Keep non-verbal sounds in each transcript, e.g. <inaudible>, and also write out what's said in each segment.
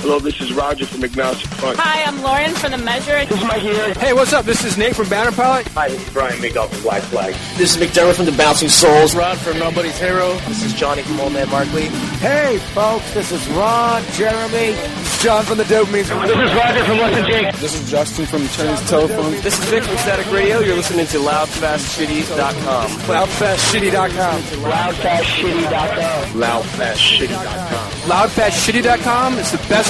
Hello, this is Roger from Agnostic Front. Hi, I'm Lauren from The Measure. This is Mike here. Hey, what's up? This is Nate from Banner Pilot. Hi, this is Brian Miguel from Black Flag. This is McDermott from the Bouncing Souls. Rod from Nobody's Hero. This is Johnny from Old Man Markley. Hey, folks, this is Ron, Jeremy, John from the Dopamine. This is Roger from Western Jake. This is Justin from Chinese Telephone. This is Vic from Static Radio. You're listening to LoudFastShitty.com. LoudFastShitty.com. LoudFastShitty.com. LoudFastShitty.com. LoudFastShitty.com is the best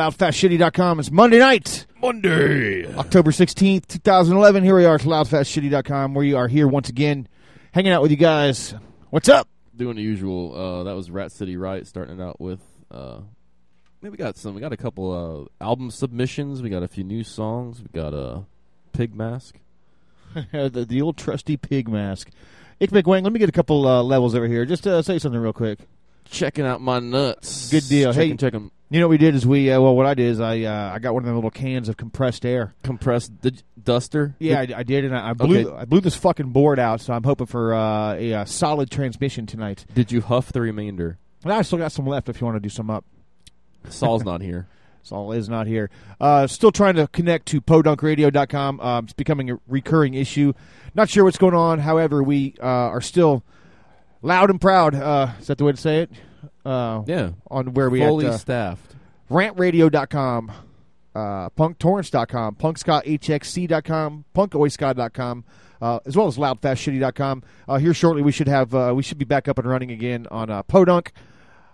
loudfastshitty.com. It's Monday night. Monday. October 16th, 2011. Here we are at loudfastshitty.com where you are here once again hanging out with you guys. What's up? Doing the usual. Uh, that was Rat City Right starting out with. Uh, maybe we got some. We got a couple uh, album submissions. We got a few new songs. We got a Pig Mask. <laughs> the, the old trusty pig mask. Ick McWang, let me get a couple uh, levels over here. Just uh, say something real quick. Checking out my nuts. Good deal. Checking, hey, checking. You know what we did is we, uh, well, what I did is I uh, I got one of the little cans of compressed air. Compressed the duster? Yeah, I, I did, and I, I blew Okay. I blew this fucking board out, so I'm hoping for uh, a, uh solid transmission tonight. Did you huff the remainder? And I still got some left if you want to do some up. <laughs> Saul's not here. <laughs> Saul is not here. Uh, still trying to connect to podunkradio.com. Um, it's becoming a recurring issue. Not sure what's going on. However, we uh, are still loud and proud. Uh, is that the way to say it? Uh, Yeah. On where we Fully at, uh, staffed. rantradio.com, uh, punktorrents.com, punkscahxc.com, punkoiska.com, uh, as well as loudfastshitty.com. Uh, here shortly, we should have uh, we should be back up and running again on uh, Podunk.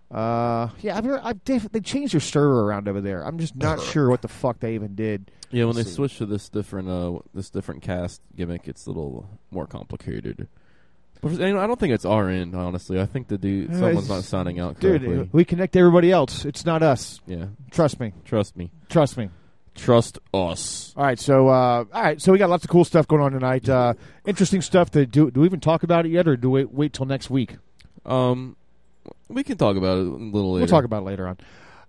Uh, yeah, I've, I've, they, they changed their server around over there. I'm just not sure what the fuck they even did. Yeah, when they Let's see. switch to this different uh this different cast gimmick, it's a little more complicated. But you know, I don't think it's our end, honestly. I think the dude, someone's not signing out Dude, we connect everybody else. It's not us. yeah, Trust me. trust me. Trust me. Trust us. All right, so uh, all right, so we got lots of cool stuff going on tonight. Uh, interesting stuff. To do, do we even talk about it yet, or do we wait till next week? Um, we can talk about it a little later. We'll talk about it later on.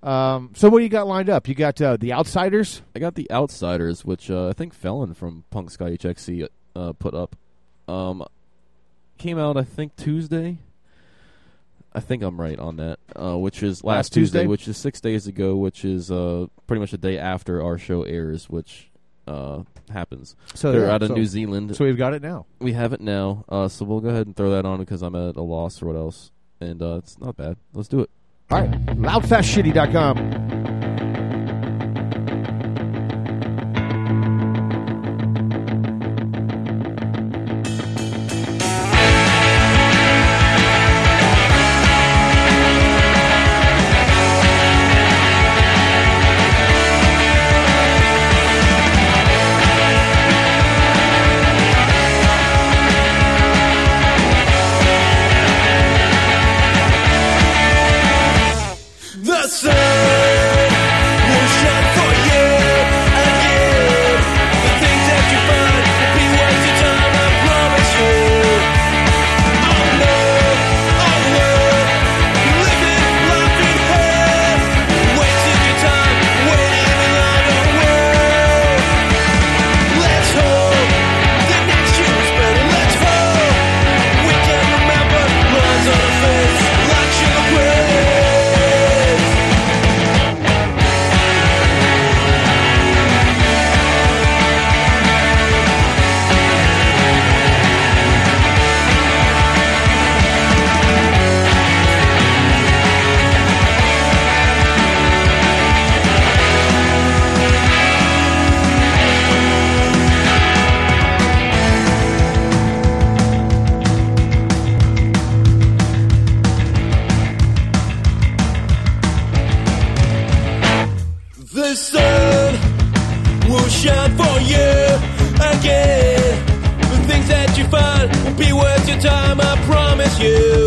Um, so what do you got lined up? You got uh, the Outsiders. I got the Outsiders, which uh, I think Felon from Punk Sky HXC uh, put up. Um, came out I think Tuesday. I think I'm right on that. Uh, which is last, Last Tuesday? which is six days ago, which is uh, pretty much the day after our show airs, which uh, happens. So They're yeah, out of so- New Zealand. So we've got it now. we have it now, uh, so we'll go ahead and throw that on because I'm at a loss or what else, and uh, it's not bad. Let's do it. All right, loudfastshitty.com. time, I promise you.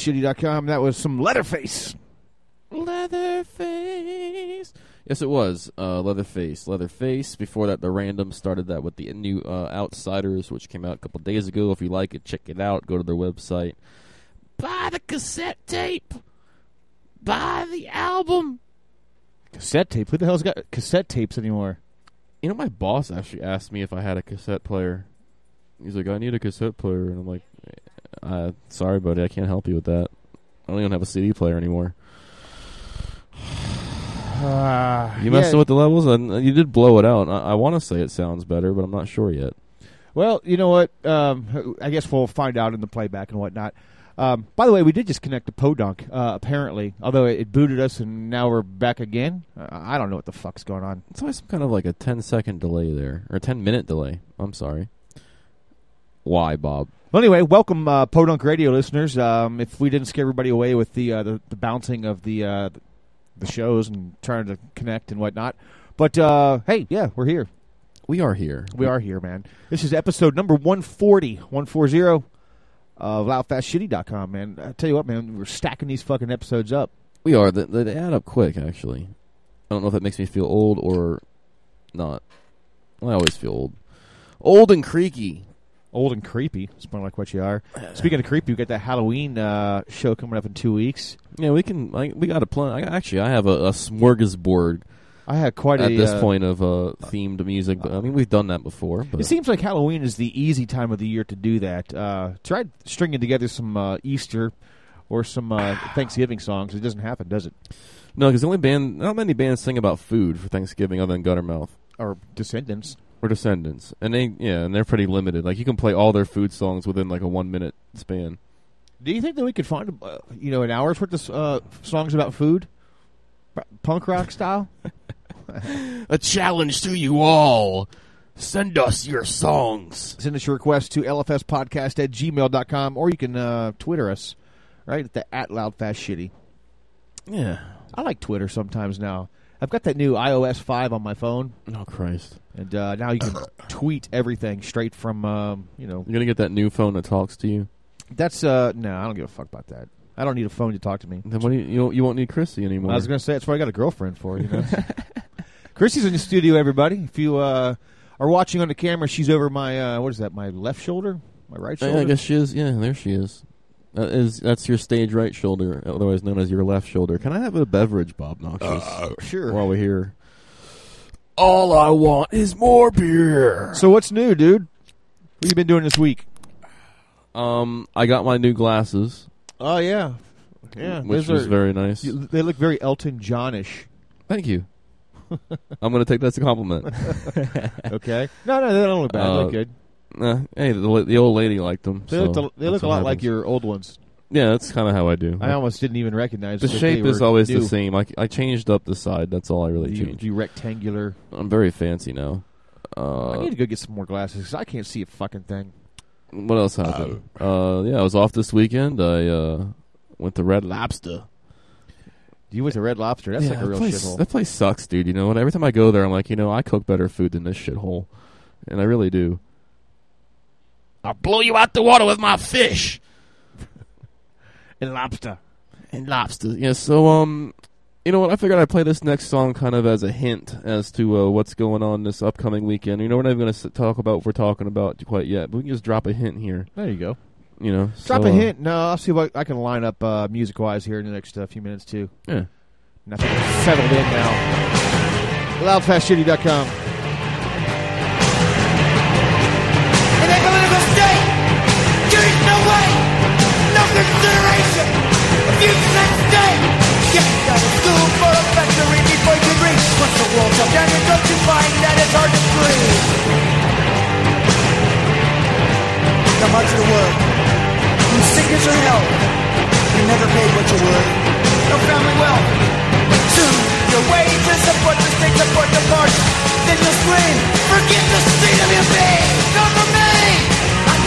loudfastshitty.com. That was some Leatherface. Leatherface. Yes, it was. Uh, Leatherface. Leatherface. Before that, the Random started that with the new uh, Outsiders, which came out a couple days ago. If you like it, check it out. Go to their website. Buy the cassette tape. Buy the album. Cassette tape. Who the hell's got cassette tapes anymore? You know, my boss actually asked me if I had a cassette player. He's like, I need a cassette player. And I'm like, uh, sorry, buddy, I can't help you with that. I don't even have a CD player anymore. Uh, You messing yeah. with the levels? And you did blow it out. I, I want to say it sounds better, but I'm not sure yet. Well, you know what? Um, I guess we'll find out in the playback and whatnot. Um, by the way, we did just connect to Podunk, uh, apparently. Although it, it booted us and now we're back again. Uh, I don't know what the fuck's going on. It's always some kind of like a 10 second delay there. Or a 10 minute delay. I'm sorry. Why, Bob? Well, anyway, welcome uh, Podunk Radio listeners. Um, if we didn't scare everybody away with the uh, the, the bouncing of the uh, the shows and trying to connect and whatnot, but uh, hey, yeah, we're here. We are here. We are here, man. This is episode number 140, 140 of loudfastshitty.com, man. I tell you what, man, we're stacking these fucking episodes up. We are. They, they add up quick, actually. I don't know if that makes me feel old or not. I always feel old. Old and creaky. Old and creepy. It's more like what you are. Speaking of creepy, we got that Halloween uh, show coming up in two weeks. Yeah, we can. I, we got a plan. I, actually, I have a, a smorgasbord. I had quite a at a, this uh, point of uh, themed music. But, I mean, we've done that before. But It seems like Halloween is the easy time of the year to do that. Uh, try stringing together some uh, Easter or some uh, Thanksgiving songs. It doesn't happen, does it? no, because the only band, not many bands sing about food for Thanksgiving other than Guttermouth Or Descendants. Or Descendants, and they yeah, and they're pretty limited. Like you can play all their food songs within like a one minute span. Do you think that we could find, uh, you know, an hour's worth of uh, songs about food, punk rock style? <laughs> A challenge to you all. Send us your songs. Send us your request to lfspodcast at gmail.com or you can uh, Twitter us, right, at the at loudfastshitty. Yeah. I like Twitter sometimes now. I've got that new iOS 5 on my phone, Oh Christ! and uh, now you can <coughs> tweet everything straight from, um, you know, You're gonna get that new phone that talks to you. That's uh no, I don't give a fuck about that. I don't need a phone to talk to me. Then what do you you, won't- you won't need Chrissy anymore. I was gonna say that's what I got a girlfriend for, you know. <laughs> Chrissy's in the studio, everybody. If you uh, are watching on the camera, she's over my uh, what is that? My left shoulder, my right shoulder. I guess she is. Yeah, there she is. That is that's your stage right shoulder, otherwise known as your left shoulder. Can I have a beverage, Bob Noxious? Uh, sure. While we're here, All I want is more beer. So what's new, dude? What you been doing this week? um, I got my new glasses, Oh yeah, yeah. which those was are- very nice. you- They look very Elton Johnish. Thank you. <laughs> I'm going to take that as a compliment. <laughs> Okay. no, no, they don't look bad. they Uh, look good. Uh, hey, the, the old lady liked them. They so look. a- They look a lot like your old ones. Yeah, that's kind of how I do. I almost didn't even recognize the shape is always new. the same. I, I changed up the side. That's all I really You, changed. you rectangular. I'm very fancy now. Uh, I need to go get some more glasses because I can't see a fucking thing. What else happened? Uh, yeah, I was off this weekend. I uh, went to Red Lobster. You went to Red Lobster. That's Yeah, like a that real place, shithole. That place sucks, dude. You know what? Every time I go there, I'm like, you know, I cook better food than this shithole, and I really do. I'll blow you out the water with my fish <laughs> And lobster. And lobster. Yeah. So, um, you know what? I figured I'd play this next song kind of as a hint as to uh, what's going on this upcoming weekend. You know, we're not even going to talk about what we're talking about quite yet, but we can just drop a hint here. There you go. You know, Drop so, a uh, hint. No, I'll see what I can line up uh, music wise here in the next uh, few minutes too. Yeah. Nothing settled in now. Loudfastshitty.com. there is no way, no consideration. A future's at stake. Get out of school for a factory before you reach. Once the world's up down, going to find that it's hard to breathe. The much the world, in sickness or health, you never paid what you were. No family wealth. Soon, your wages support the state, support the party. Then you'll scream, forget the state of your being. Come for me,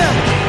Yeah.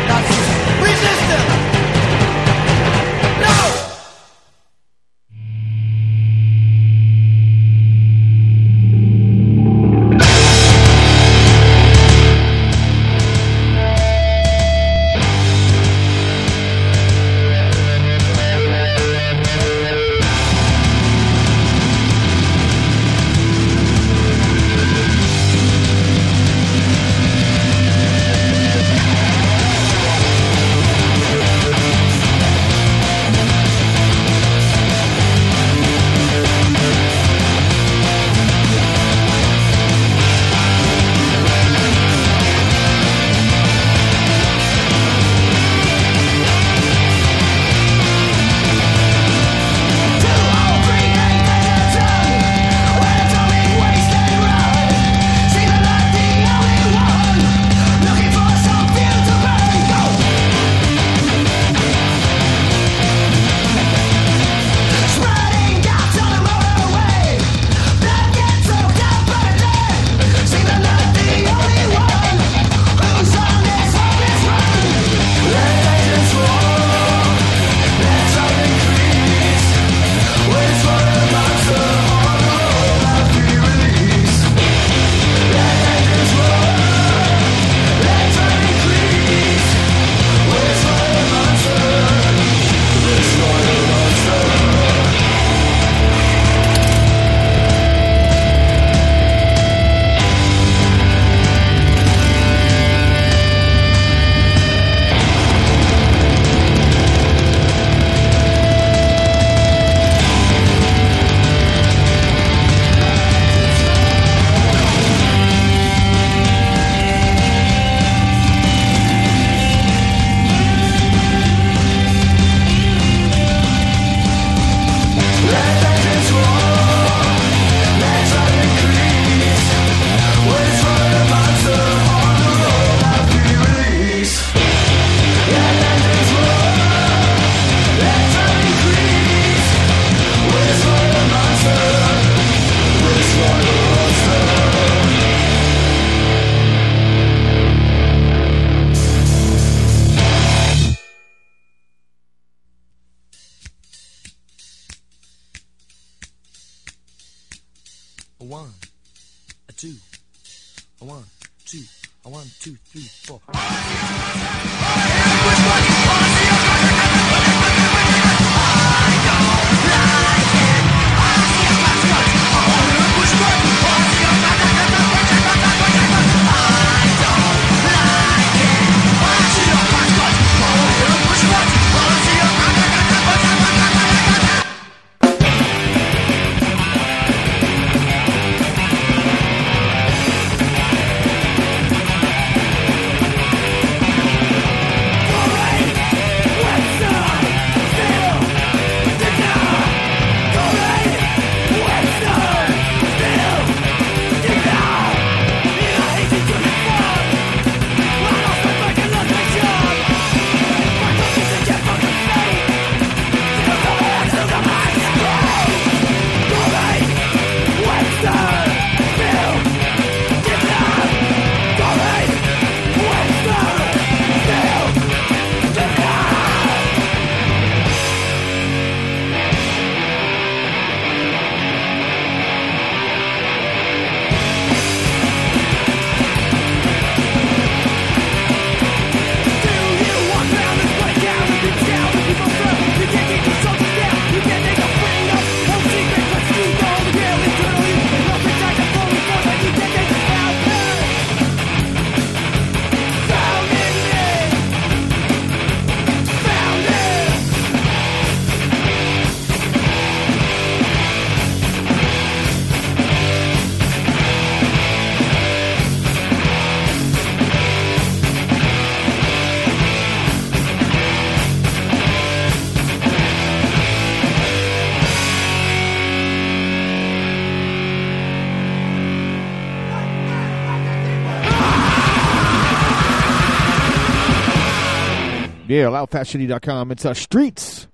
Yeah, loudfastshitty.com. It's uh, Streets.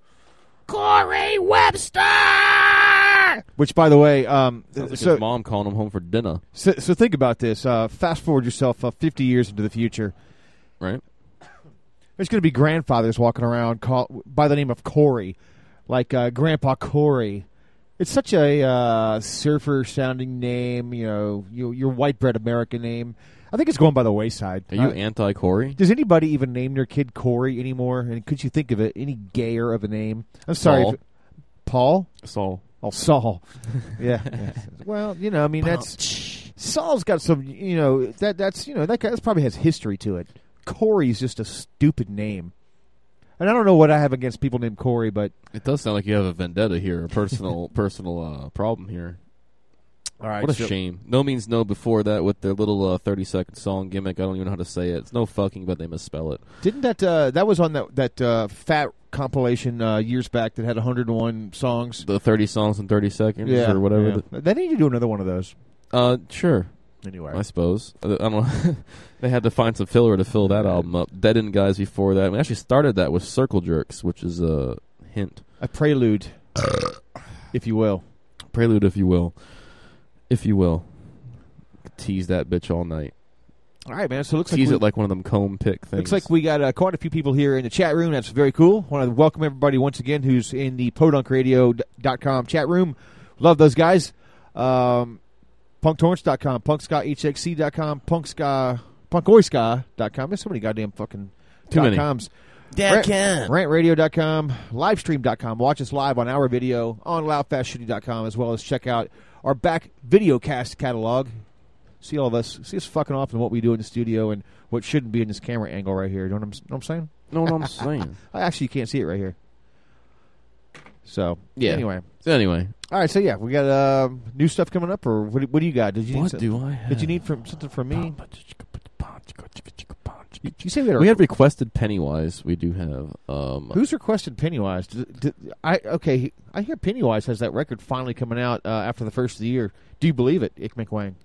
Corey Webster. Which, by the way, um, Sounds like so, his mom calling him home for dinner. so so think about this. Uh, fast forward yourself uh, 50 years into the future. Right. There's going to be grandfathers walking around call, by the name of Corey, like uh, Grandpa Corey. It's such a uh, surfer-sounding name, you know, your, your white bread American name. I think it's going by the wayside. Are you Uh, anti Corey? Does anybody even name their kid Corey anymore? And could you think of it any gayer of a name? I'm sorry, Saul. if- Paul. Saul. Oh, Saul. yeah. <laughs> yeah. Well, you know, I mean, that's Saul's got some. You know, that that's you know that guy probably has history to it. Corey's just a stupid name, and I don't know what I have against people named Corey, but It does sound like you have a vendetta here, a personal <laughs> personal uh, problem here. All right. What a so- shame. No means no before that with their little uh, 30 second song gimmick. I don't even know how to say it. It's no fucking, but they misspell it. Didn't that uh, that was on that that uh, fat compilation uh, years back that had 101 songs? The 30 songs in 30 seconds yeah, or whatever. yeah. the- They need to do another one of those. uh, sure. Anyway, I suppose. I I don't know. <laughs> they had to find some filler to fill that album up. Dead End Guys before that. We actually started that with Circle Jerks, which is a hint. a prelude, <coughs> if you will. Prelude, if you will. If you will. Tease that bitch all night. All right, man. So it looks Tease like we, it like one of them comb pick things. Looks like we got uh, quite a few people here in the chat room. That's very cool. Want to welcome everybody once again who's in the podunkradio.com chat room. Love those guys. Um, punktorrents.com, punkscahxc.com, punksca, punkoiska.com. There's so many goddamn fucking Too dot many. coms. Dot Rant- Rantradio.com, livestream.com. Watch us live on our video on loudfastshitty.com as well as check out our back video cast catalog. See all of us, see us fucking off and what we do in the studio and what shouldn't be in this camera angle right here. You know what I'm, know what I'm saying? know what I'm saying. <laughs> I actually you can't see it right here. So Yeah. Anyway, So anyway, all right. So yeah, we got uh, new stuff coming up, or what? do- What do you got? Did you need what some- do I have? Did you need from something from me? You, you say we had, We had requested Pennywise. We do have. Um, who's requested Pennywise? Did, did, I okay. I hear Pennywise has that record finally coming out uh, after the first of the year. Do you believe it, Ick McWang?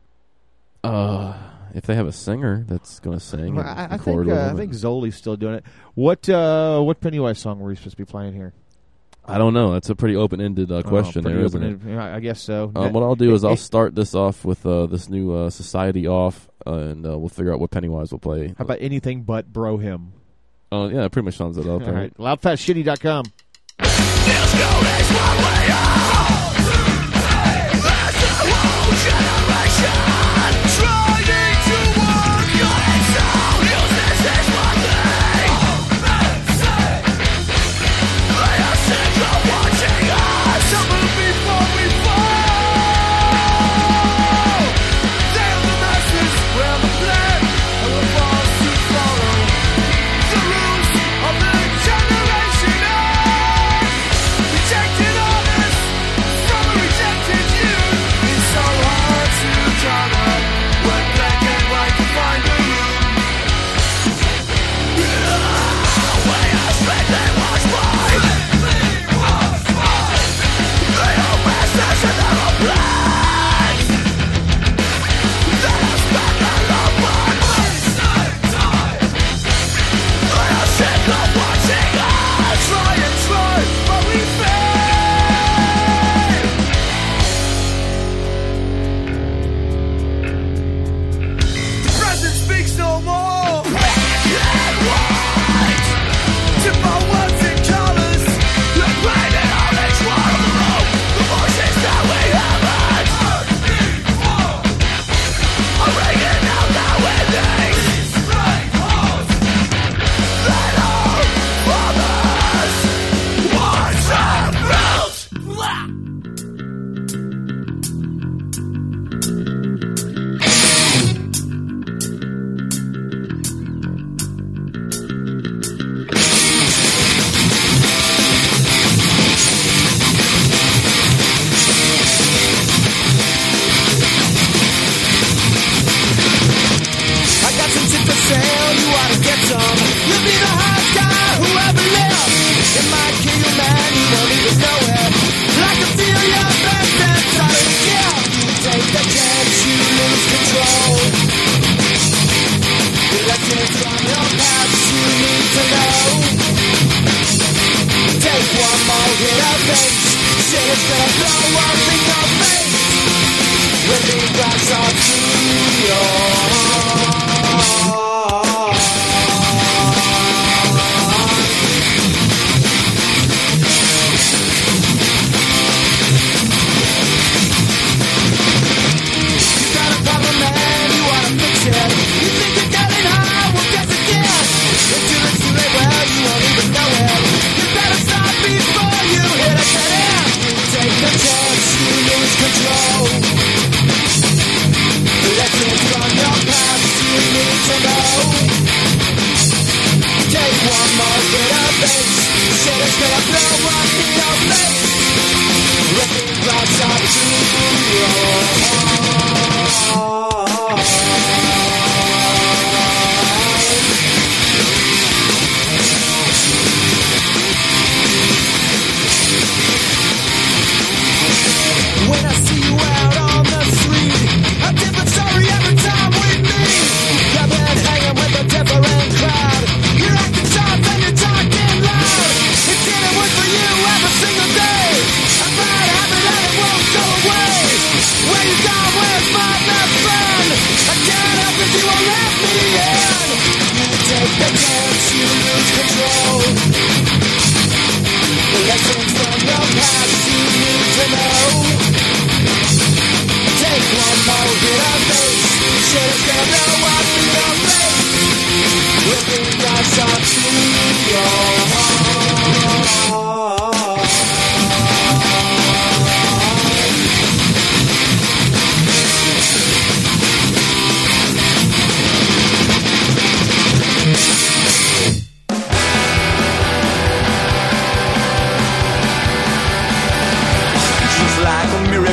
Uh, if they have a singer that's going to sing, I, I think uh, I think Zoli's still doing it. What uh, what Pennywise song were we supposed to be playing here? I don't know. That's a pretty open-ended uh, question Oh, pretty there, isn't it? open-ended. Yeah, I guess so. Um, what I'll do is I'll start this off with uh, this new uh, Society off, uh, and uh, we'll figure out what Pennywise will play. How about anything but Bro Hymn? Uh, yeah, pretty much sums it up. <laughs> All right? right, loudfastshitty.com. This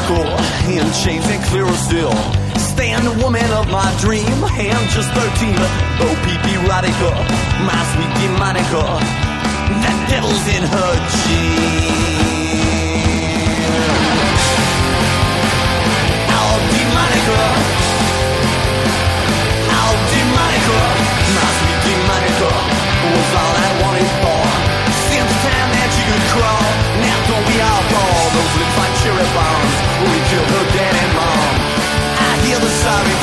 miracle and clearer still. Stand the woman of my dream. I'm just 13. OPP Radica, my sweet demonica. That devil's in her gene. Oh, demonica. Oh, Those lips like cherry bombs. We killed her dad and mom. I hear the siren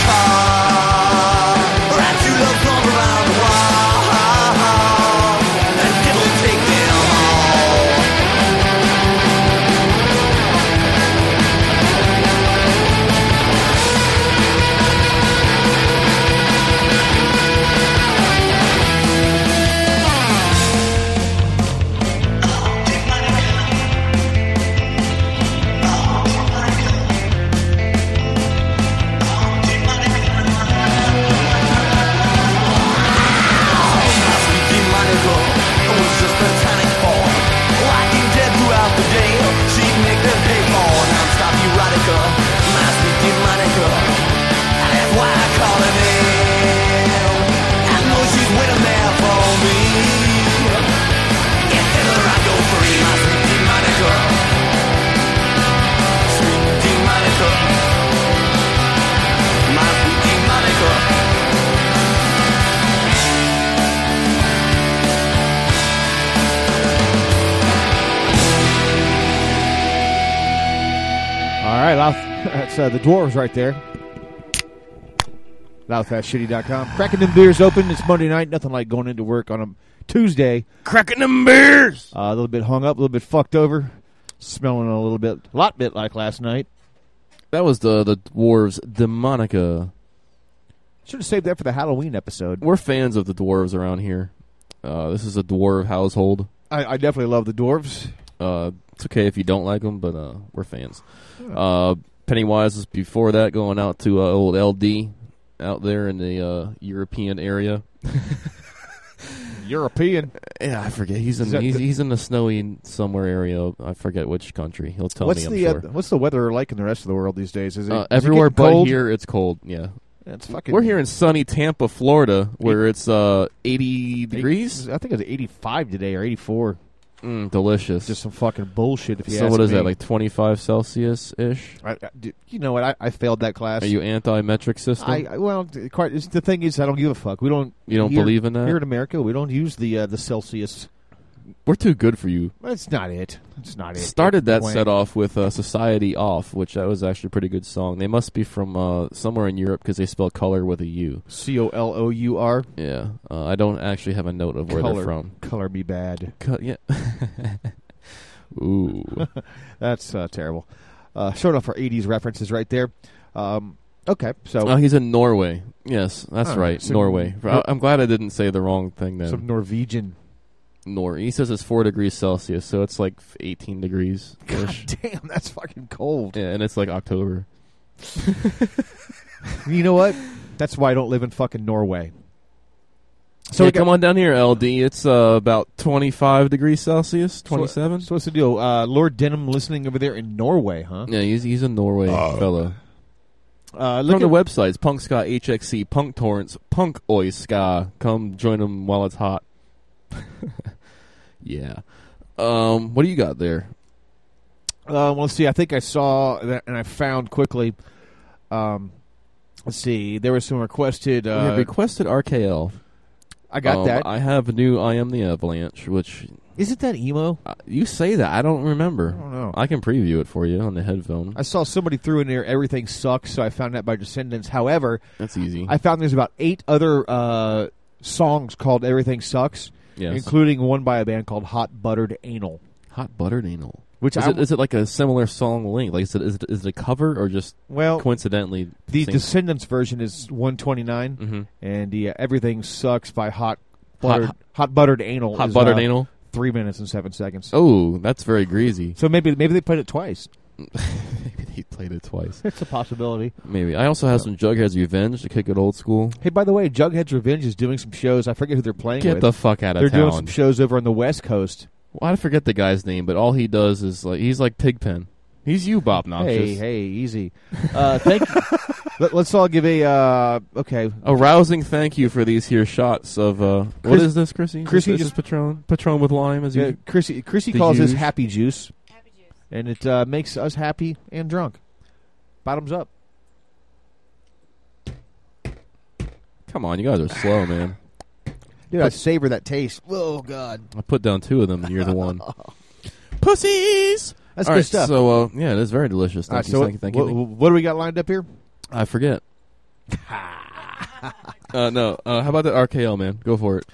right, Loud, <laughs> that's uh, the dwarves right there. Loudfastshitty.com. Cracking them beers open. It's Monday night. Nothing like going into work on a Tuesday. Cracking them beers. Uh, a little bit hung up, a little bit fucked over. Smelling a little bit, a lot bit like last night. That was the the dwarves demonica. Should have saved that for the Halloween episode. We're fans of the dwarves around here. Uh, this is a dwarf household. I, I definitely love the dwarves. Uh, it's okay if you don't like them, but uh, we're fans. Uh, Pennywise is before that going out to uh, old LD out there in the uh, European area. <laughs> European. Yeah, I forget. He's in he's, the- he's in the snowy somewhere area. I forget which country. He'll tell what's me. I'm the sure. uh, what's the weather like in the rest of the world these days? Is it Uh, is it everywhere getting but cold? here, it's cold. Yeah, It's fucking. we're here in sunny Tampa, Florida, where it's uh 80 degrees. I think it's 85 today or 84. Mm, delicious. Just some fucking bullshit. If you so what is me. that like 25 Celsius ish? I, I- you know what? I, I failed that class. Are you anti metric system? I, well, quite. The thing is, I don't give a fuck. We don't. You don't here- believe in that? here in America? We don't use the uh, the Celsius. We're too good for you. That's not it. That's not it. Started that Wayne. set off with uh, Society Off, which that was actually a pretty good song. They must be from uh, somewhere in Europe because they spell color with a U. C O L O U R. Yeah, uh, I don't actually have a note of where Color. they're from. Color me bad. Co- yeah. <laughs> Ooh. <laughs> That's uh, terrible. Uh, showing off our 80s references right there. Um, okay, so... Oh, he's in Norway. Yes, that's Oh, right. so- Norway. I'm glad I didn't say the wrong thing then. Some Norwegian. Nor. He says it's 4 degrees Celsius, so it's like 18 degrees. <laughs> God damn, that's fucking cold. Yeah, and it's like October. <laughs> You know what? That's why I don't live in fucking Norway. So we got- come on down here, LD. It's uh, about 25 degrees Celsius, 27. So what's the deal? Uh, Lord Denham listening over there in Norway, huh? Yeah, he's he's a Norway fellow. Uh, From look the websites, Punk Ska, HXC, Punk Torrents, Punk Oi Ska. Come join them while it's hot. <laughs> yeah. Um, what do you got there? Uh, well, let's see. I think I saw that, and I found quickly. Um, let's see. There was some requested. Uh, requested RKL. I got Um, that. I have a new I Am the Avalanche, which Isn't that emo? uh, you say that I don't remember. I don't know. I can preview it for you on the headphone. I saw somebody threw in there "Everything Sucks," so I found that by Descendents. However, That's easy. I found there's about eight other uh, songs called "Everything Sucks," Yes. including one by a band called Hot Buttered Anal. Hot buttered anal. Which is it? Is it like a similar song length? Like is it is it, is it a cover or just Well, coincidentally? The sing- Descendents version is 129, Mhm. and the uh, "Everything Sucks" by Hot Hot- Buttered Hot, Buttered Anal. Hot is, Buttered uh, Anal? Three minutes and seven seconds. Oh, that's very greasy. So maybe maybe they played it twice. Maybe <laughs> he played it twice. It's a possibility. Maybe. I also have some Jughead's Revenge to kick it old school. Hey, by the way, Jughead's Revenge is doing some shows. I forget who they're playing Get with. the fuck out of They're doing some shows over on the West Coast. Well, I forget the guy's name, but all he does is like he's like Pigpen. He's you, Bob Hey, Noxious. hey, easy. Uh, thank you. <laughs> Let, us all give a uh, okay. A rousing thank you for these here shots of uh, what Chris- is this, Chrissy? Chrissy this, this just- is Patron, Patron with lime, as Yeah, you. Chrissy, Chrissy calls this happy juice, and it uh, makes us happy and drunk. Bottoms up. Come on, you guys are slow, man. <sighs> Dude, I savor that taste. Oh God, I put down two of them, and you're the one. <laughs> Pussies. That's All good right, stuff. So uh, yeah, it is very delicious. Thank right, you, so thank you, thank what, you. what do we got lined up here? I forget. <laughs> uh, no, uh, how about that RKL, man? Go for it.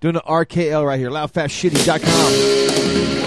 Doing the RKL right here, loudfastshitty.com.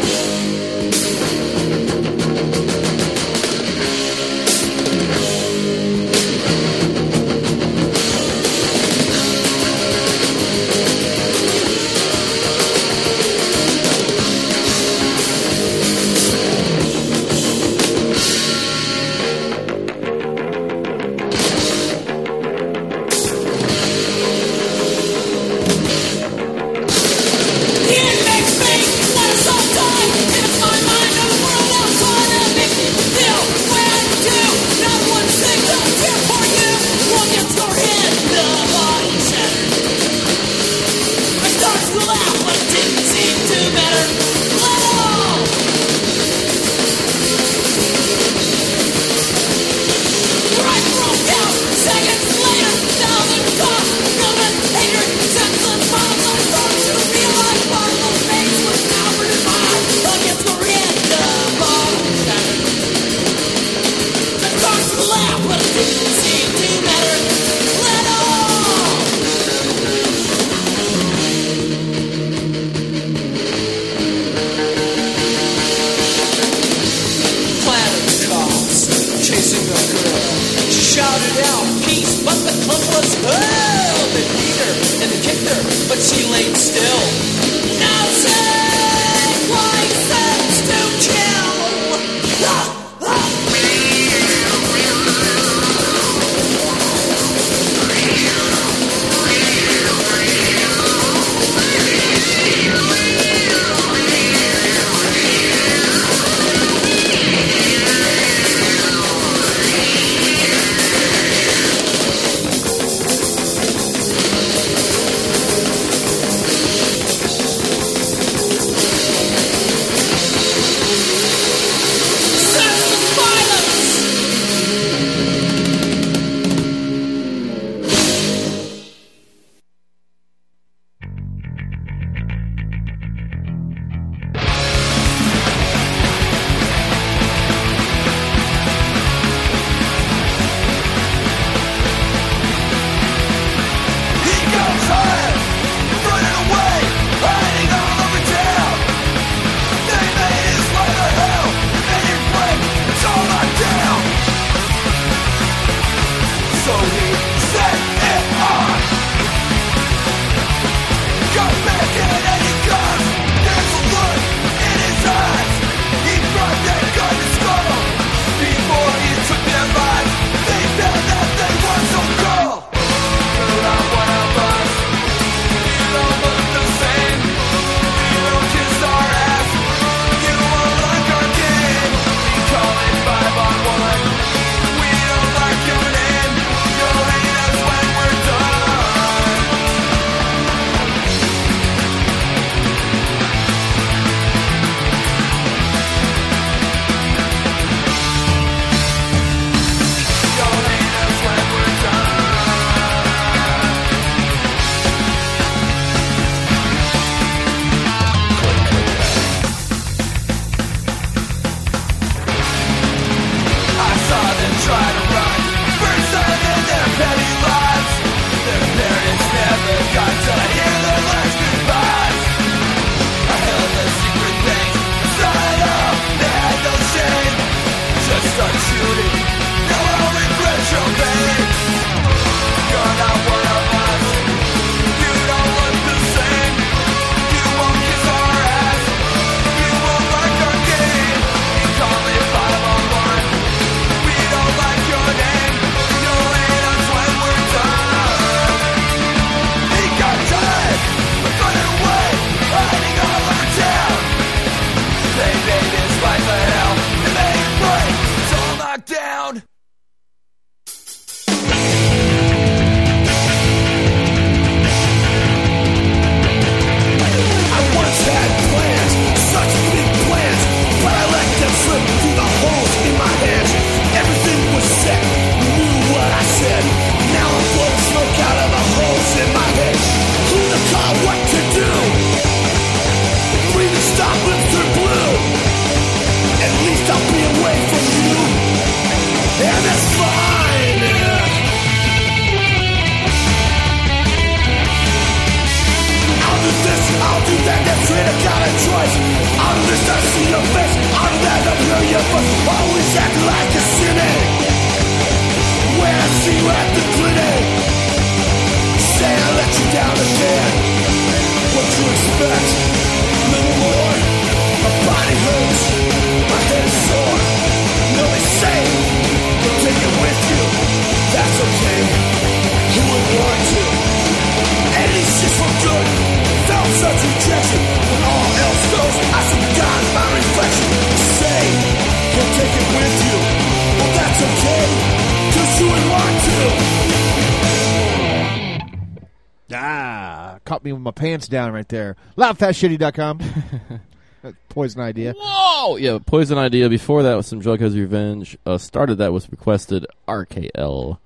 me with my pants down right there. Loudfastshitty.com. <laughs> Poison idea. Whoa! Yeah, Poison Idea. Before that was some Jughead's Revenge. Uh, started that was requested RKL.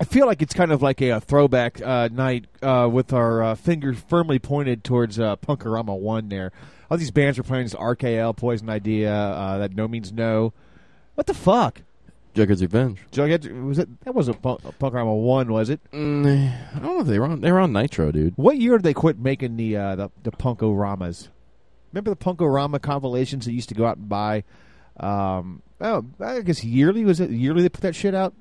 I feel like it's kind of like a, a throwback uh, night uh, with our uh, fingers firmly pointed towards uh, Punkorama 1 there. All these bands were playing this RKL, Poison Idea, uh, that No Means No. What the fuck? Jughead's Revenge. Jughead, was it? That wasn't Punk, Punkorama 1, was it? Mm, I don't know if they were on, they were on Nitro, dude. What year did they quit making the uh, the, the Punkoramas? Remember the Punkorama compilations that used to go out and buy? Um, oh, I guess yearly was it yearly they put that shit out?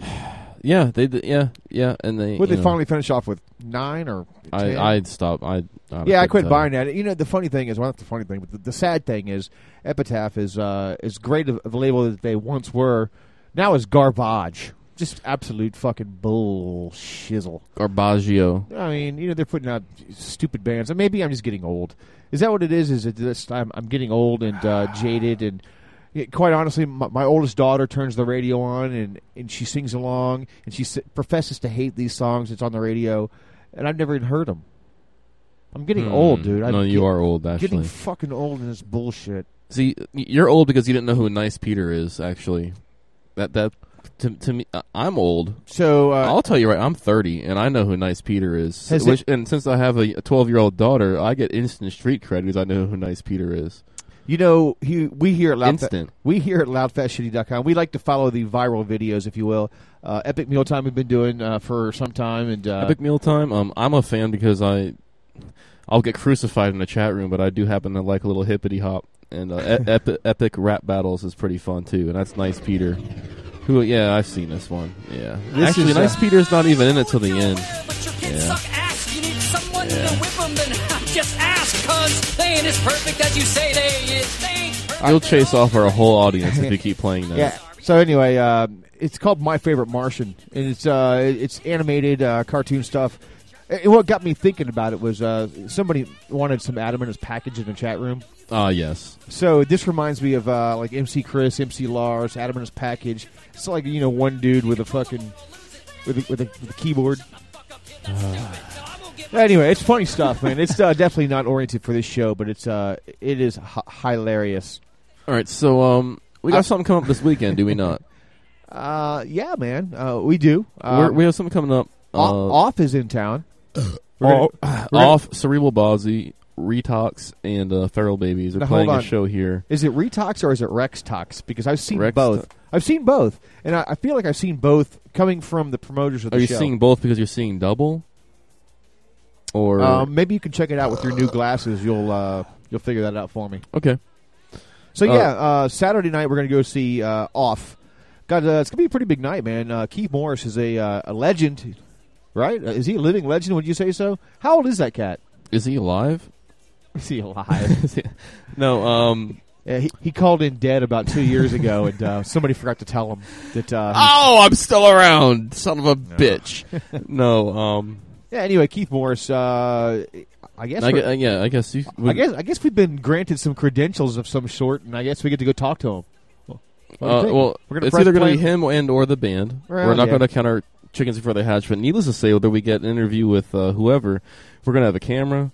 <sighs> <sighs> <sighs> Yeah, they did. Yeah, yeah, and they. Would they know, finally finish off with nine or? 10? I I'd stop. I yeah, I quit buying that. You know, the funny thing is, well, not the funny thing, but the, the sad thing is, Epitaph is uh, is great of, of a label that they once were. Now is garbage. Just absolute fucking bull shizzle. Garbaggio. I mean, you know, they're putting out stupid bands. And maybe I'm just getting old. Is that what it is? Is it this I'm, I'm getting old and uh, jaded and quite honestly, my, my oldest daughter turns the radio on and, and she sings along and she s- professes to hate these songs that's on the radio, and I've never even heard them. I'm getting Hmm. old, dude. I'm No, you get- are old, Getting fucking old in this bullshit. See, you're old because you didn't know who Nice Peter is. Actually, that that to to me, I'm old. So uh, I'll tell you right, I'm 30 and I know who Nice Peter is. Which, and since I have a 12 year old daughter, I get instant street cred because I know who Nice Peter is. You know, he, we here at Loudfa- Instant. we here at loudfastshitty.com, we like to follow the viral videos, if you will. Uh, Epic Mealtime we've been doing uh, for some time, and uh, Epic Mealtime. Um, I'm a fan because I I'll get crucified in the chat room, but I do happen to like a little hippity hop. And uh, e- epic, <laughs> epic rap battles is pretty fun too, and that's Nice Peter. Who? Yeah, I've seen this one. Yeah, This actually, is, Nice Peter's not even in it till the end. Yeah. You need someone to whip them, then just ask, cause they ain't as perfect as you say they is. They ain't perfect. You'll chase off our whole audience if you <laughs> keep playing that. Yeah. So anyway, uh, it's called My Favorite Martian, and it's uh, it's animated uh, cartoon stuff. And what got me thinking about it was uh, somebody wanted some Adam and His Package in the chat room. Ah, yes. So this reminds me of uh, like MC Chris, MC Lars, Adam and His Package. It's like you know one dude with a fucking with a, with a, with a keyboard. Anyway, it's funny stuff, man. It's uh, definitely not oriented for this show, but it's uh, it is h- hilarious. All right, so um, we got Uh, something coming up this weekend, do we <laughs> not? Uh, yeah, man, uh, we do. We're, Um, we have something coming up. Uh, off is in town. We're gonna- off, Cerebral Ballzy, Retox, and uh, Feral Babies are Now, playing a show here. Is it Retox or is it Rex Tox? Because I've seen Rex both. I've seen both, and I, I feel like I've seen both coming from the promoters of the Are you show. seeing both because you're seeing double? Or Um, maybe you can check it out with your new glasses. You'll uh, you'll figure that out for me. okay, So Uh, yeah, uh, Saturday night we're going to go see uh, Off. Got uh, it's going to be a pretty big night, man. Uh, Keith Morris is a uh, a legend, right? Uh, Is he a living legend? Would you say so? How old is that cat? is he alive? <laughs> Is he alive? <laughs> no, um, yeah, he, he called in dead about two years ago, and uh, somebody forgot to tell him that. Uh, oh, I'm still around, son of a bitch. no, um, yeah. Anyway, Keith Morris. Uh, I guess. I we're- guess, yeah, I guess you. I guess I guess we've been granted some credentials of some sort, and I guess we get to go talk to him. You Uh, well, We're gonna it's either going to be him and or the band. Well, We're not yeah. going to count our chickens before they hatch. But needless to say, whether we get an interview with uh, whoever, we're going to have a camera.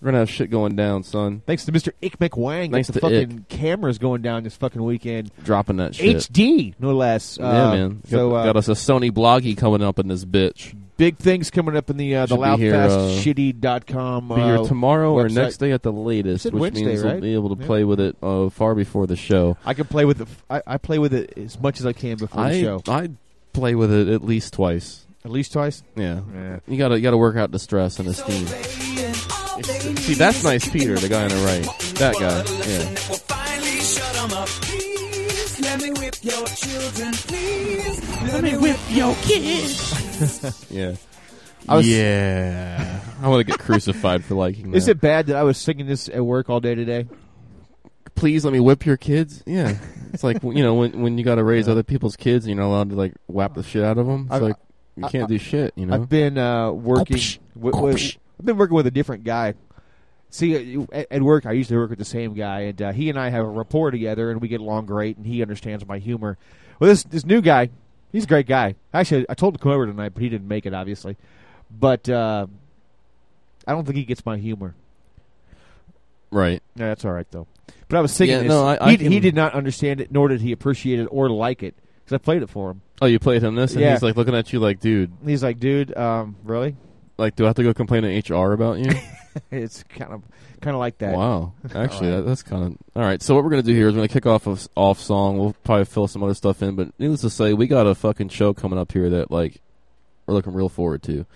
We're going to have shit going down, son. Thanks to Mr. Ick McWang. Thanks the to Ick. fucking cameras going down this fucking weekend. Dropping that shit. HD, no less. yeah, Uh, man. Got, So uh, got us a Sony Bloggie coming up in this bitch. Big things coming up in the uh, the Should be here, uh, loudfastshitty.com. Be here uh, tomorrow or next day at the latest, which Wednesday, means we'll be able to Yeah. play with it uh, far before the show. I can play with it. I, I play with it as much as I can before the show. I play with it at least twice. At least twice. Yeah, Yeah. you gotta you gotta work out the stress and the steam. See, that's nice, Peter, the guy on the right. That guy, yeah. Please let me whip your children, please. Let me whip your kids. <laughs> yeah. I was- yeah. I want to get crucified for liking that. Is it bad that I was singing this at work all day today? Please let me whip your kids. Yeah. It's like you know when when you got to raise other people's kids, and you're not allowed to like whap the shit out of them. It's I- like you I- can't do shit. You know. I've been uh, working. Kopsh. With, Kopsh. I've been working with a different guy. See, uh, at, at work, I usually work with the same guy, and uh, he and I have a rapport together, and we get along great, and he understands my humor. Well, this this new guy, he's a great guy. Actually, I told him to come over tonight, but he didn't make it, obviously. but uh, I don't think he gets my humor. Right. Yeah, that's all right though. But I was singing Yeah, this. no, I- I he, can- he did not understand it, nor did he appreciate it or like it because I played it for him. Oh, you played him this, and Yeah. he's like looking at you like, dude. He's like, dude, um, really? Like, do I have to go complain to HR about you? <laughs> <laughs> it's kind of kind of like that. Wow. <laughs> Actually, that, that's kind of all right. So what we're gonna do here is we're gonna kick off a off song. We'll probably fill some other stuff in, but needless to say, we got a fucking show coming up here that like we're looking real forward to.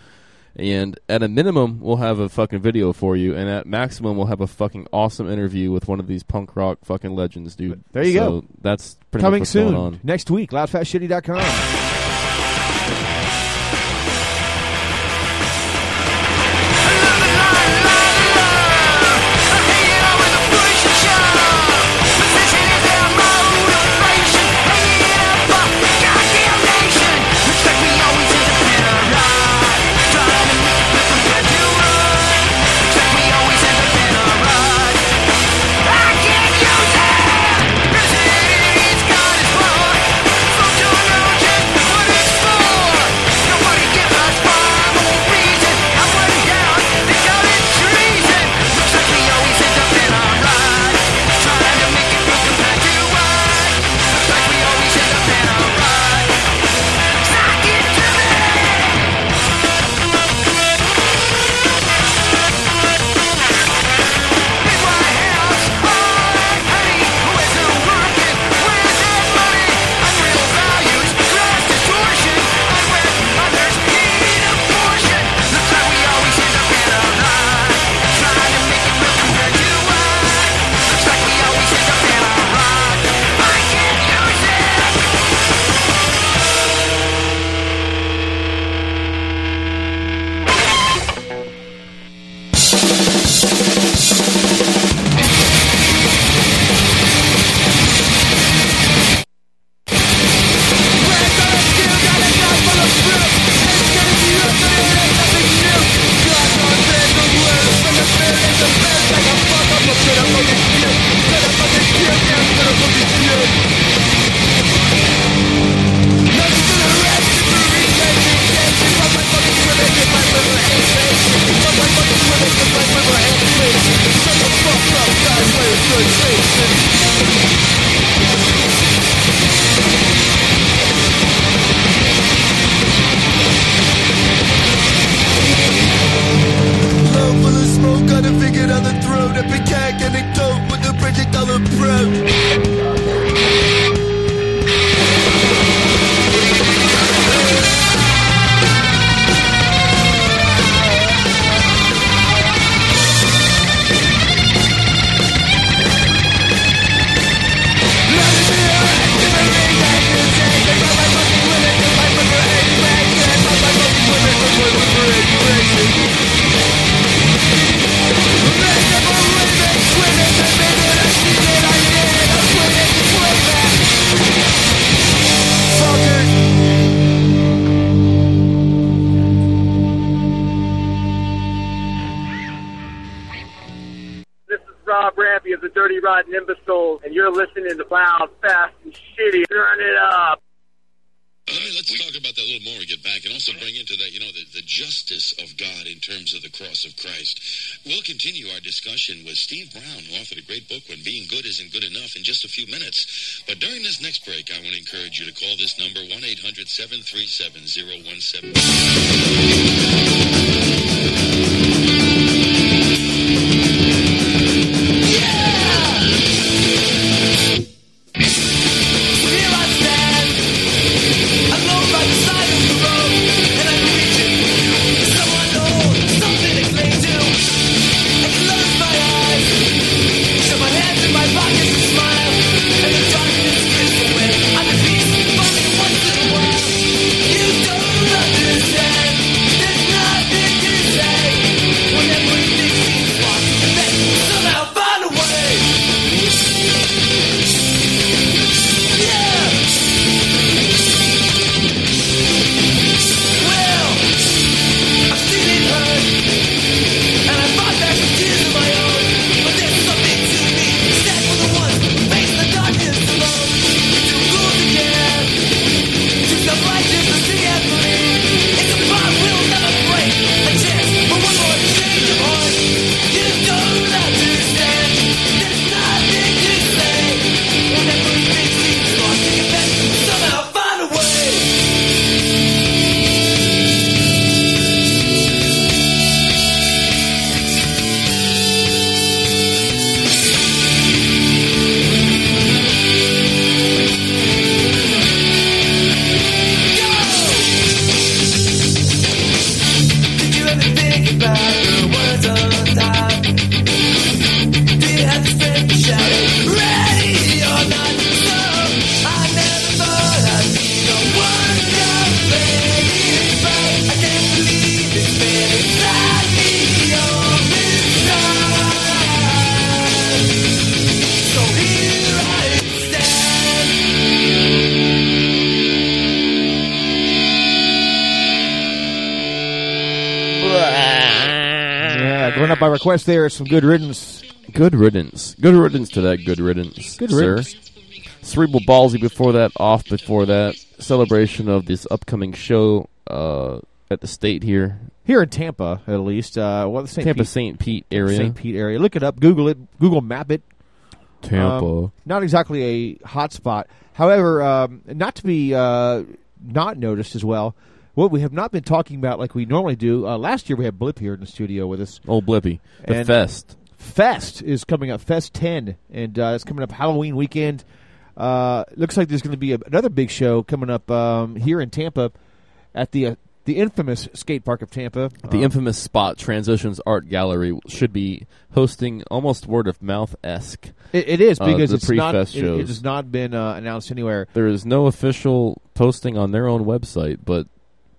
And at a minimum, we'll have a fucking video for you, and at maximum, we'll have a fucking awesome interview with one of these punk rock fucking legends, dude. There you So go. That's pretty Coming soon next week. Loudfastshitty.com. continue our discussion with Steve Brown, who authored a great book, When Being Good Isn't Good Enough, in just a few minutes. But during this next break, I want to encourage you to call this number, 1-800-737-0177. By request there is some good riddance. Good riddance. Good riddance to that good riddance, Good sir. riddance. Cerebral Ballzy before that, off before that. Celebration of this upcoming show uh, at the state here. Here in Tampa, at least. Uh, well, the St. Tampa Pete, St. Pete area. St. Pete area. Look it up. Google it. Google map it. Tampa. Um, not exactly a hot spot. However, um, not to be uh, not noticed as well. What we have not been talking about like we normally do. Uh, last year we had Blip here in the studio with us. Old Blippy. The And Fest. Fest is coming up. Fest 10. And uh, it's coming up Halloween weekend. Uh, looks like there's going to be a, another big show coming up um, here in Tampa at the uh, the infamous skate park of Tampa. The Um, infamous spot Transitions Art Gallery should be hosting almost word of mouth esque. It, it is uh, because the it's not. It, it has not been uh, announced anywhere. There is no official posting on their own website, but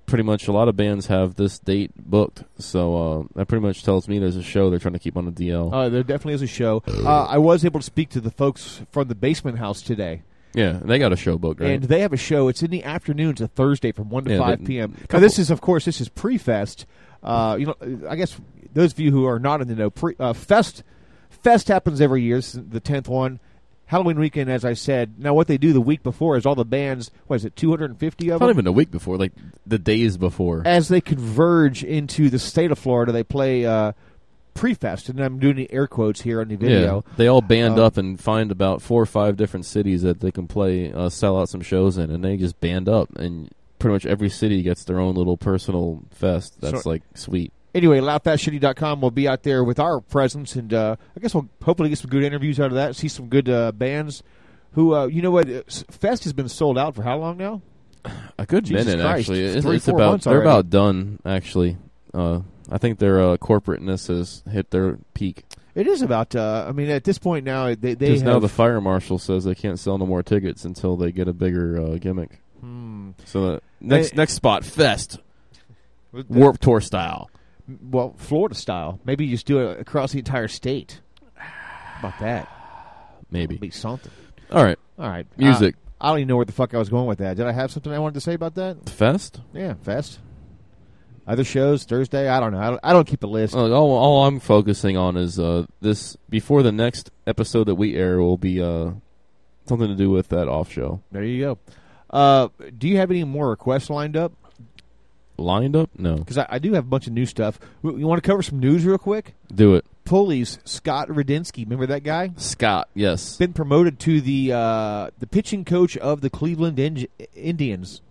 pretty much a lot of bands have this date booked. So uh, that pretty much tells me there's a show they're trying to keep on the DL. Uh, there definitely is a show. Uh, I was able to speak to the folks from the Basement House today. yeah, they got a show booked, right? And they have a show. It's in the afternoons, a Thursday from one to Yeah, five p.m. Now, this is, of course, this is pre-fest. Uh, you know, I guess those of you who are not in the know, pre, uh, fest fest happens every year. The tenth one. Halloween weekend, as I said. Now, what they do the week before is all the bands. What is it? Two hundred and fifty of them. Not even a week before, like the days before. As they converge into the state of Florida, they play uh, pre-fest, and I'm doing the air quotes here on the video. Yeah, they all band Um, up and find about four or five different cities that they can play, uh, sell out some shows in, and they just band up, and pretty much every city gets their own little personal fest. That's So- like sweet. Anyway, loudfastshitty.com will be out there with our presence, and uh, I guess we'll hopefully get some good interviews out of that. See some good uh, bands. Who, uh, you know what? Fest has been sold out for how long now? A good Jesus minute, Christ, actually. It's, three, it's four about months they're already. about done. Actually, uh, I think their uh, corporateness has hit their peak. It is about. Uh, I mean, at this point now, they they have, now the fire marshal says they can't sell no more tickets until they get a bigger uh, gimmick. Hmm. So the next They- next spot fest, Warp Tour style. Well, Florida style. Maybe you just do it across the entire state. How about that? Maybe be something. All right, All right, Music. Uh, I don't even know where the fuck I was going with that. Did I have something I wanted to say about that? Fest. Yeah, Fest. Other shows Thursday. I don't know. I don't, I don't keep a list. Uh, all, all I'm focusing on is uh, this. Before the next episode that we air will be uh, something to do with that off show. There you go. Uh, do you have any more requests lined up? Lined up? No. Because I, I do have a bunch of new stuff. You want to cover some news real quick? Do it. Pulleys, Scott Radinsky. Remember that guy? Scott, yes. Been promoted to the uh, the pitching coach of the Cleveland Indians.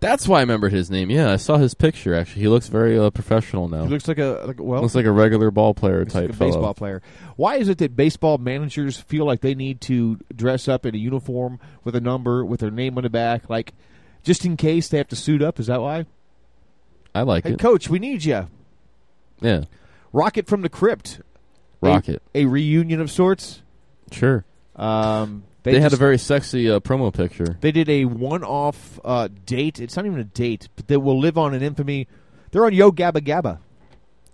That's why I remembered his name. Yeah, I saw his picture. Actually, he looks very uh, professional now. He looks like a like, well, looks like a regular ball player like type a fellow. baseball player. Why is it that baseball managers feel like they need to dress up in a uniform with a number with their name on the back, like just in case they have to suit up? Is that why? I like Hey, it. coach, we need you. Yeah, Rocket from the Crypt. Rocket. A, reunion of sorts. Sure. Um, They, had a very sexy uh, promo picture. They did a one-off uh, date. It's not even a date, but they will live on in infamy. They're on Yo Gabba Gabba,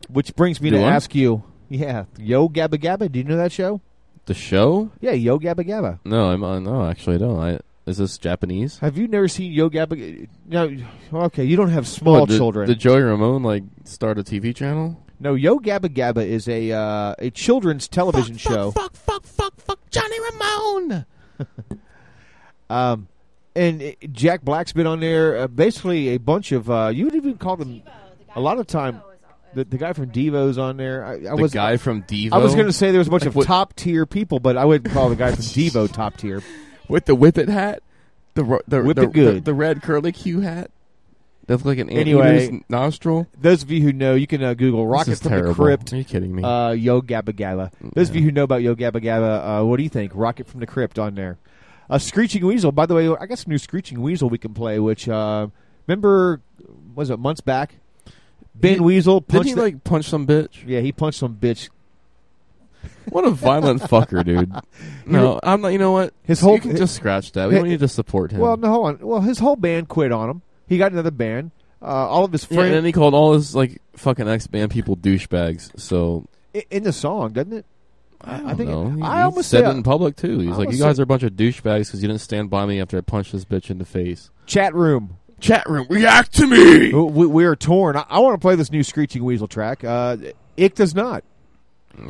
which brings me to ask you. Yeah, Yo Gabba Gabba. Do you know that show? The show? Yeah, Yo Gabba Gabba. No, I'm uh, no. Actually, I don't. I, is this Japanese? Have you never seen Yo Gabba? No. Okay, you don't have small What, did, children. Did Joey Ramone like start a TV channel? no, Yo Gabba Gabba is a uh, a children's television show. Fuck, fuck, fuck, fuck, Johnny Ramone. <laughs> Um, and it, Jack Black's been on there. Uh, basically, a bunch of uh, you would even call them a lot of time. The, the guy from Devo's on there. I, I The was guy from Devo. I was going to say there was a bunch Like of top tier people, but I wouldn't call the guy from <laughs> Devo top tier. With the whippet hat, the the the, the, the red curly Q hat. That's like an Anyway. nostril. Those of you who know, you can uh, Google "Rocket from terrible. the Crypt." Are you kidding me? Uh, Yo Gabba Gabba. Those of you who know about Yo Gabba Gabba, uh, what do you think? Rocket from the Crypt on there. A Screeching Weasel. By the way, I got some new Screeching Weasel we can play. Which uh, remember was it months back? Ben He- Weasel Did punched. he like punch some bitch? yeah, he punched some bitch. What a violent fucker, dude. <laughs> No, I'm not. You know what? His whole- you can just scratch that. We Hey, don't need to support him. Well, no, hold on. Well, his whole band quit on him. He got another band. Uh, all of his yeah, friends and then he called all his like fucking ex band people douchebags. So i- in the song, doesn't it? I, think know. He- I almost said it in public too. He's I like, "You guys are a bunch of douchebags because you didn't stand by me after I punched this bitch in the face." Chat room. Chat room, react to me. We, we are torn. I, I want to play this new Screeching Weasel track. Uh, Ick does not.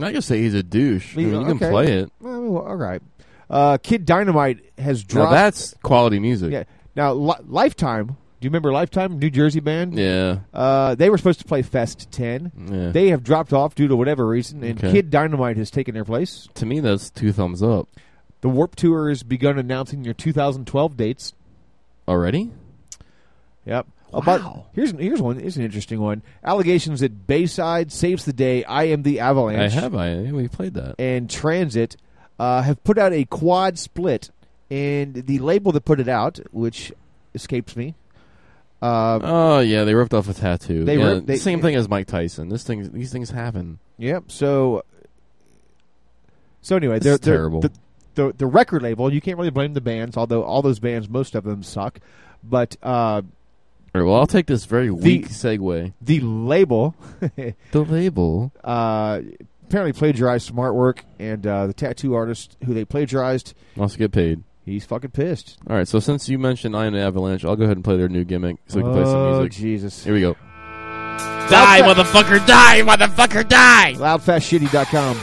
I can say he's a douche. I mean, you can play it. Well, all right. Uh, Kid Dynamite has Now dropped. that's quality music. yeah. Now Li- Lifetime. Do you remember Lifetime, New Jersey band? Yeah. Uh, they were supposed to play Fest 10. Yeah. They have dropped off due to whatever reason, and Okay. Kid Dynamite has taken their place. To me, that's two thumbs up. The Warp Tour has begun announcing their 2012 dates. Already? Yep. About, here's here's one. Here's an interesting one. Allegations that Bayside saves the day. I am the Avalanche. I have. I we played that. and Transit uh, have put out a quad split, and the label that put it out, which escapes me. Uh, Oh yeah, they ripped off a tattoo. They yeah, ripped- they- same thing as Mike Tyson. This thing, these things happen. Yep. So, so anyway, they're, they're- terrible. The, the the record label. You can't really blame the bands, although all those bands, most of them suck. But uh, All right, well, I'll take this very weak segue. the label, <laughs> The label. uh, apparently plagiarized some artwork, and uh, the tattoo artist who they plagiarized, Wants to get paid. he's fucking pissed. All right, so since you mentioned I Am the Avalanche, I'll go ahead and play their new gimmick so we can play some music. Oh, music. Jesus. Here we go. Die, motherfucker, die, motherfucker, die! Loudfastshitty.com.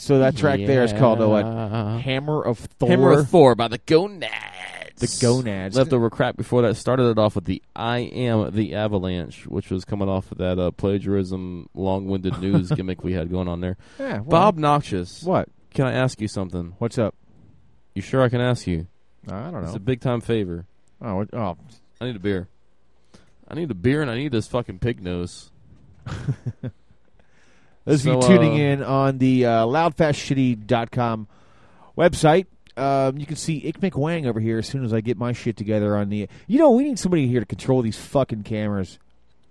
So that track there is called uh, what? Hammer of Thor. Hammer of Thor by the Gonads. The Gonads. Leftover crap before that started it off with the I Am the Avalanche, which was coming off of that uh, plagiarism, long-winded <laughs> news gimmick we had going on there. Yeah, well- Bob Noxious. What? Can I ask you something? What's up? You sure I can ask you? I don't know. It's a big-time favor. Oh, what- oh. I need a beer. I need a beer, and I need this fucking pig nose. <laughs> Those So, of you tuning uh, in on the uh, loudfastshitty.com website, um, you can see Ick McWang over here as soon as I get my shit together on the... You know, we need somebody here to control these fucking cameras.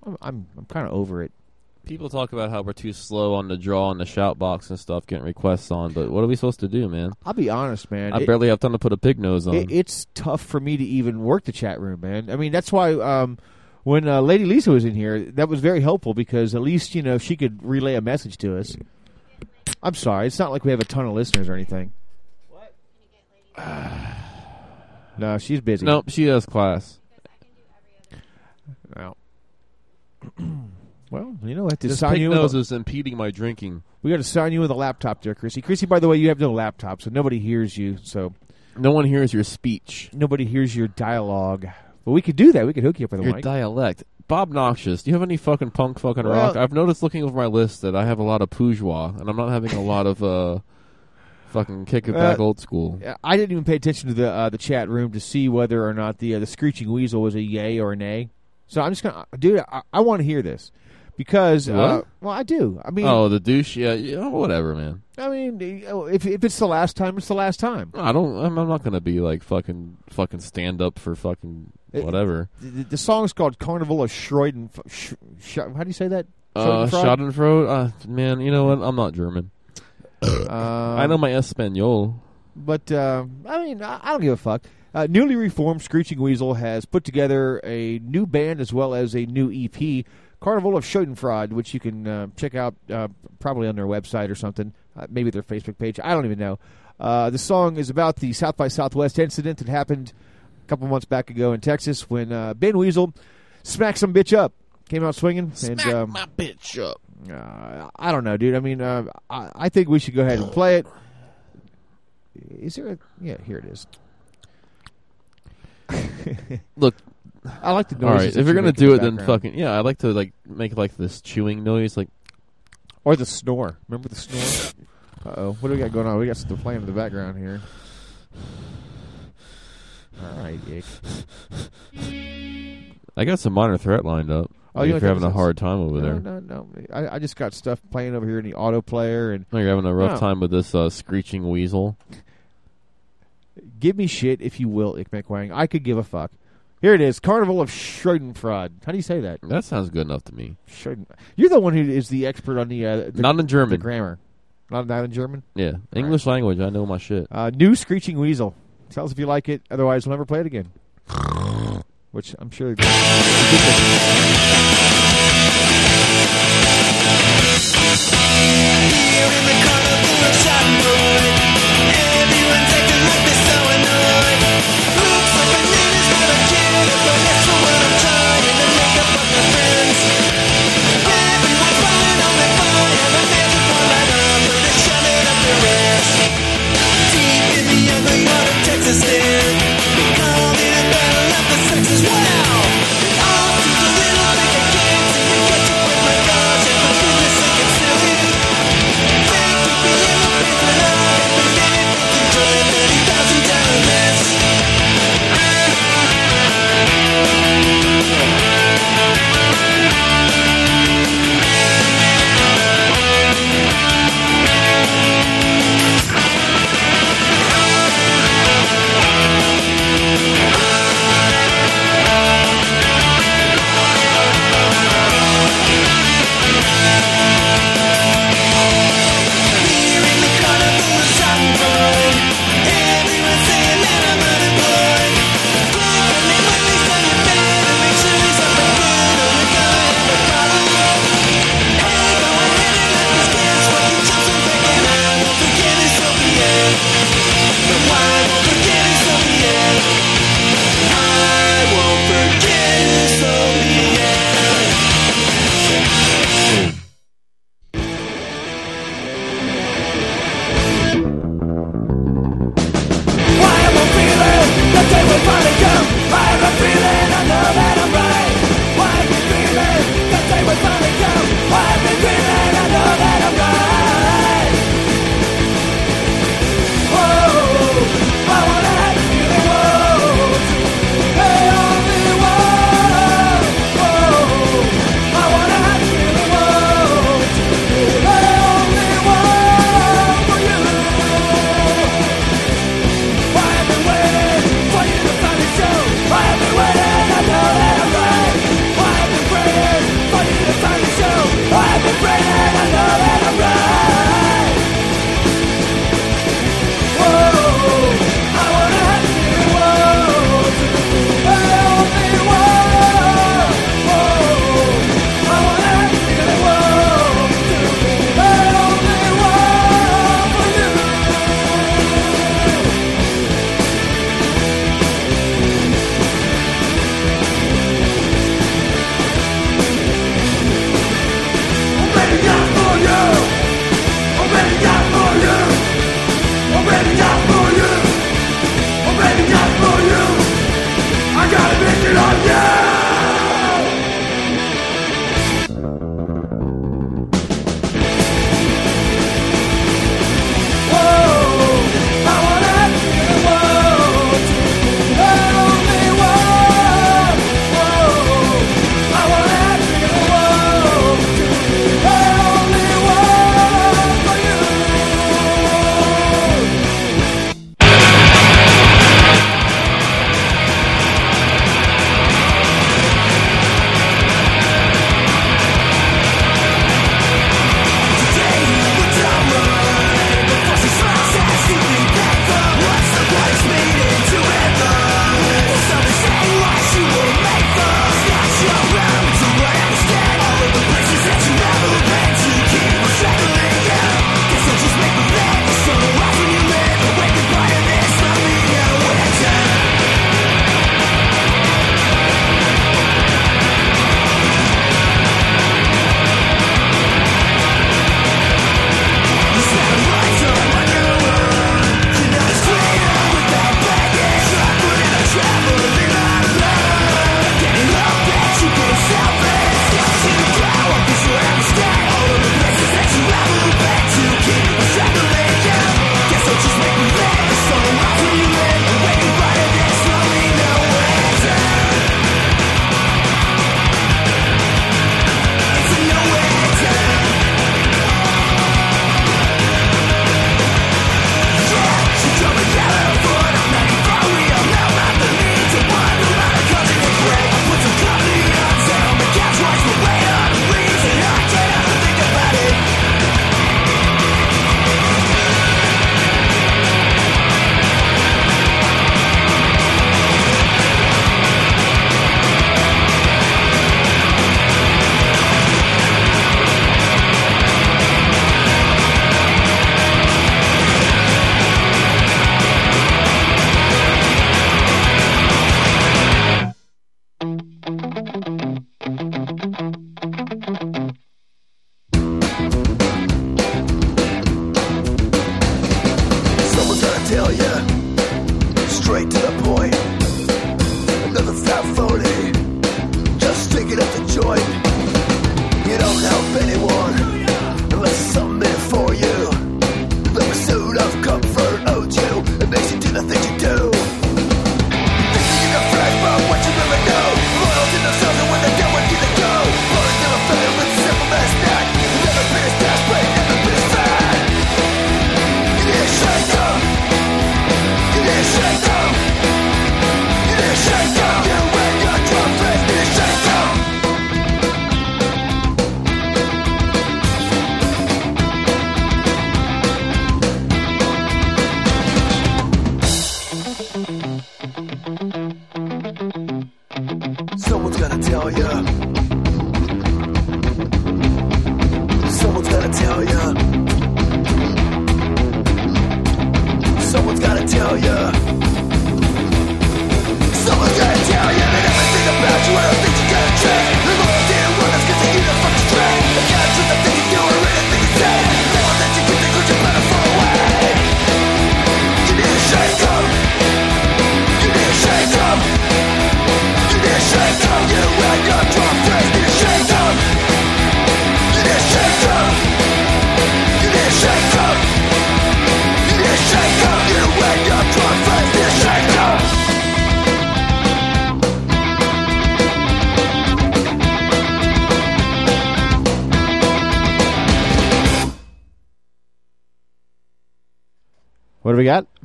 I'm I'm, I'm kind of over it. People talk about how we're too slow on the draw and the shout box and stuff, getting requests on, but what are we supposed to do, man? I'll be honest, man. I It- barely have time to put a pig nose on. It, it's tough for me to even work the chat room, man. I mean, that's why um, when uh, Lady Lisa was in here, that was very helpful because at least you know she could relay a message to us. I'm sorry, it's not like we have a ton of listeners or anything. What? <sighs> no, she's busy. nope, she has class. No. <clears throat> well, you know, what? This sign you nose is impeding my drinking. we got to sign you with a laptop there, Chrissy. Chrissy, by the way, you have no laptop, so nobody hears you. So No one hears your speech. nobody hears your dialogue. But we could do that. We could hook you up with a Your mic. dialect. Bob Noxious, do you have any fucking punk fucking Well- rock? I've noticed looking over my list that I have a lot of bourgeois, and I'm not having a lot of uh, fucking kick it back Uh, old school. I didn't even pay attention to the uh, the chat room to see whether or not the uh, the screeching weasel was a yay or a nay. So I'm just gonna, dude. I, I want to hear this because, uh, well, I do. I mean, oh, the douche. Yeah, yeah, whatever, man. I mean, if if it's the last time, it's the last time. I don't. I'm, I'm not gonna be like fucking fucking stand up for fucking It- whatever. The, the song's called "Carnival of Schreuden." Sh, sh, how do you say that? Uh, Schadenfreude? Schadenfreude. Uh, man, you know what? I'm not German. <coughs> Um, I know my Espanol. But, uh, I mean, I, I don't give a fuck. Uh, newly reformed Screeching Weasel has put together a new band as well as a new EP, Carnival of Schadenfreude, which you can uh, check out uh, probably on their website or something, uh, maybe their Facebook page. I don't even know. Uh, the song is about the South by Southwest incident that happened couple months back ago in Texas when uh, Ben Weasel smacked some bitch up. Came out swinging. and, um, my bitch up. uh, I don't know, dude. I mean, uh, I, I think we should go ahead and play it. Is there a... Yeah, here it is. <laughs> Look, I like the All right, noises if you're gonna do the it, then fucking yeah. I like to like make like this chewing noise, like Or the snore. Remember the snore? <sighs> Uh-oh. What do we got going on? We got stuff playing in the background here. All right, Ick. I got some minor threat lined up. Oh, you you're having a hard time over no, there. No, no, I, I just got stuff playing over here in the auto player, and Oh, you're having a rough No. time with this uh, screeching weasel. give me shit if you will, Ick McWang. I could give a fuck. Here it is, Carnival of Schadenfreude. How do you say that? That sounds good enough to me. Schaden. You're the one who is the expert on the, uh, the Not in German. the grammar. Not not in German. Yeah, English language. I know my shit. Uh, new Screeching Weasel. Tell us if you like it. Otherwise, we'll never play it again. <laughs> Which I'm sure.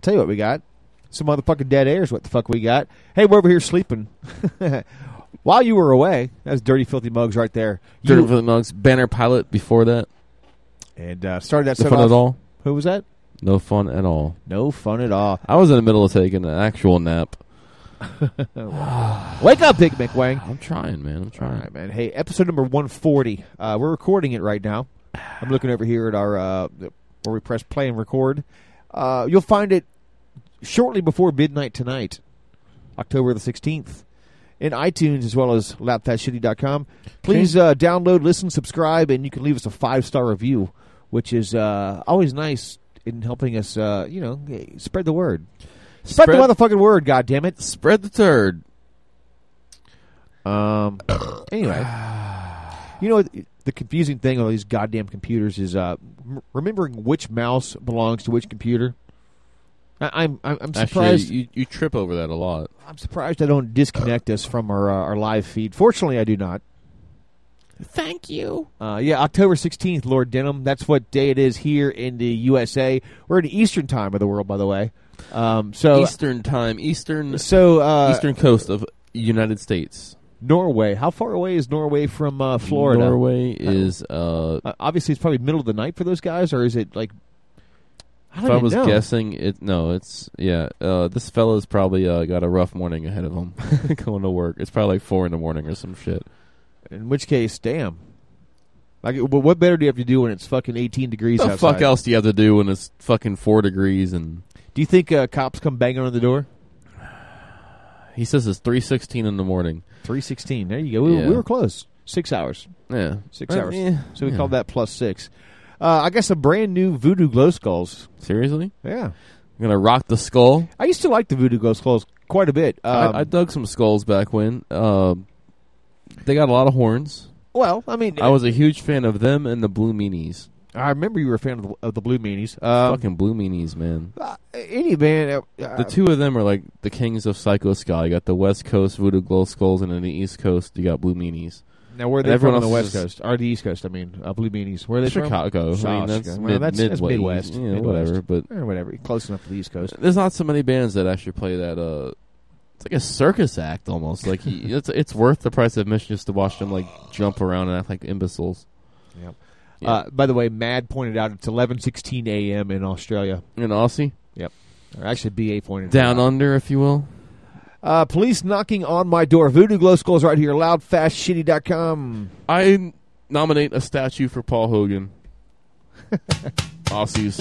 Tell you what we got. Some motherfucking dead air is what the fuck we got. Hey, we're over here sleeping. <laughs> While you were away, that's Dirty Filthy Mugs right there. Dirty You- Filthy Mugs, Banner Pilot before that. And uh, started that No set fun off- at all? Who was that? No fun at all. No fun at all. I was in the middle of taking an actual nap. <laughs> Wake up, Big McWang. I'm trying, man. I'm trying. All right, man. Hey, episode number 140. Uh, we're recording it right now. I'm looking over here at our uh, where we press play and record. Uh, you'll find it shortly before midnight tonight, October the 16th, in iTunes as well as loudfastshitty.com. Please uh, download, listen, subscribe, and you can leave us a five star review, which is uh, always nice in helping us. Uh, you know, spread the word. Spread, Spread- the motherfucking word, God damn it! Spread the turd. Um. <coughs> anyway, you know the confusing thing on these goddamn computers is uh, remembering which mouse belongs to which computer. I, I'm I'm I'm surprised. Actually, you, you trip over that a lot. I'm surprised I don't disconnect us from our uh, our live feed. Fortunately, I do not. Thank you. Uh, yeah, October 16th, Lord Denham. That's what day it is here in the USA. We're in Eastern time of the world, by the way. Um, so Eastern time, Eastern So uh, Eastern coast of United States. Norway. How far away is Norway from uh, Florida? Norway is uh, Uh, obviously, it's probably middle of the night for those guys, or is it like? I don't if I was know. guessing, it no, it's yeah. Uh, this fella's probably uh, got a rough morning ahead of him <laughs> going to work. It's probably like four in the morning or some shit. In which case, damn. Like, well, what better do you have to do when it's fucking 18 degrees What the outside? fuck else do you have to do when it's fucking four degrees and? Do you think uh, cops come banging on the door? <sighs> He says it's three sixteen in the morning. 316. There you go. We, Yeah. we were close. Six hours. Yeah, Six Uh, hours. yeah, So we yeah. called that plus six. Uh, I got some brand new Voodoo Glow Skulls. Seriously? Yeah. I'm gonna rock the skull. I used to like the Voodoo Glow Skulls quite a bit. Um, I, I dug some skulls back when. Uh, they got a lot of horns. well, I mean, I was a huge fan of them and the Blue Meanies. I remember you were a fan of the, of the Blue Meanies. Um, Fucking Blue Meanies, man. any band. Uh, The two of them are like the kings of Psycho Ska. You got the West Coast Voodoo Glow Skulls, and then the East Coast you got Blue Meanies. Now, where are And they from everyone on the West Coast? Or the East Coast, I mean. Uh, Blue Meanies. Where are they Chicago. from? I mean, that's Chicago. mid- well, that's, that's Midway. Midwest. Yeah, Midwest. whatever, but- Eh, whatever. Close enough to the East Coast. There's not so many bands that actually play that. Uh, it's like a circus act almost. Like he, <laughs> it's it's worth the price of admission just to watch them like jump around and act like imbeciles. Yep. Yeah. Uh, by the way, Mad pointed out it's 11:16 a.m. in Australia. In Aussie, Yep. Or actually, BA pointed it down out. under, if you will. Uh, police knocking on my door. Voodoo Glow Skulls right here. Loudfastshitty.com. I nominate a statue for Paul Hogan. <laughs> Aussies.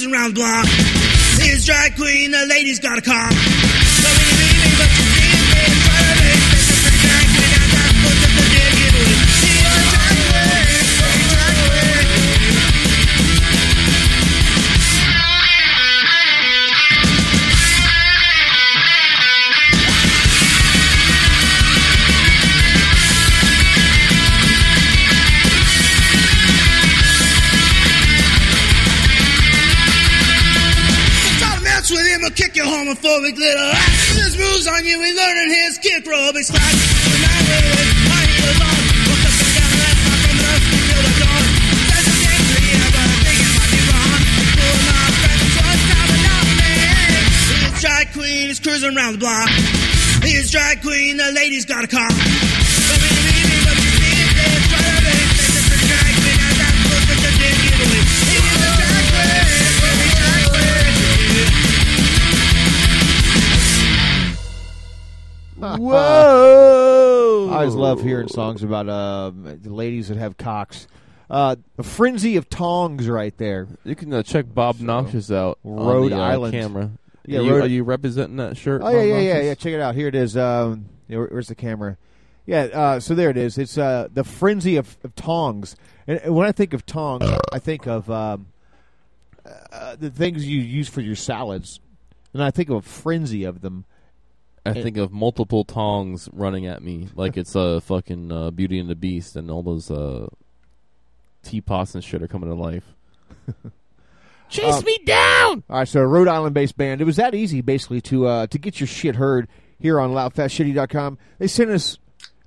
Cruising around the block. Drag queen, the lady's got a car. So angry, yeah, but I think it might be wrong. Two of my friends one time and not me. His drag queen is cruising around the block. His drag queen, the lady's got a car. Whoa! I always love hearing songs about uh, ladies that have cocks. Uh, the frenzy of tongs, right there. You can uh, check Bob Noxious out Rhode on the, uh, Island camera. Yeah, are, you, are you representing that shirt? Oh Bob yeah, yeah, yeah, Noxious? yeah. Check it out. Here it is. Um, where's the camera? Yeah. Uh, so there it is. It's uh, the frenzy of, of tongs. And, and when I think of tongs, I think of um, uh, the things you use for your salads, and I think of a frenzy of them. I think of multiple tongs running at me like it's a uh, fucking uh, Beauty and the Beast, and all those uh, teapots and shit are coming to life. <laughs> Chase Um, me down! All right, so a Rhode Island-based band. It was that easy, basically, to uh, to get your shit heard here on loudfastshitty.com. They sent us,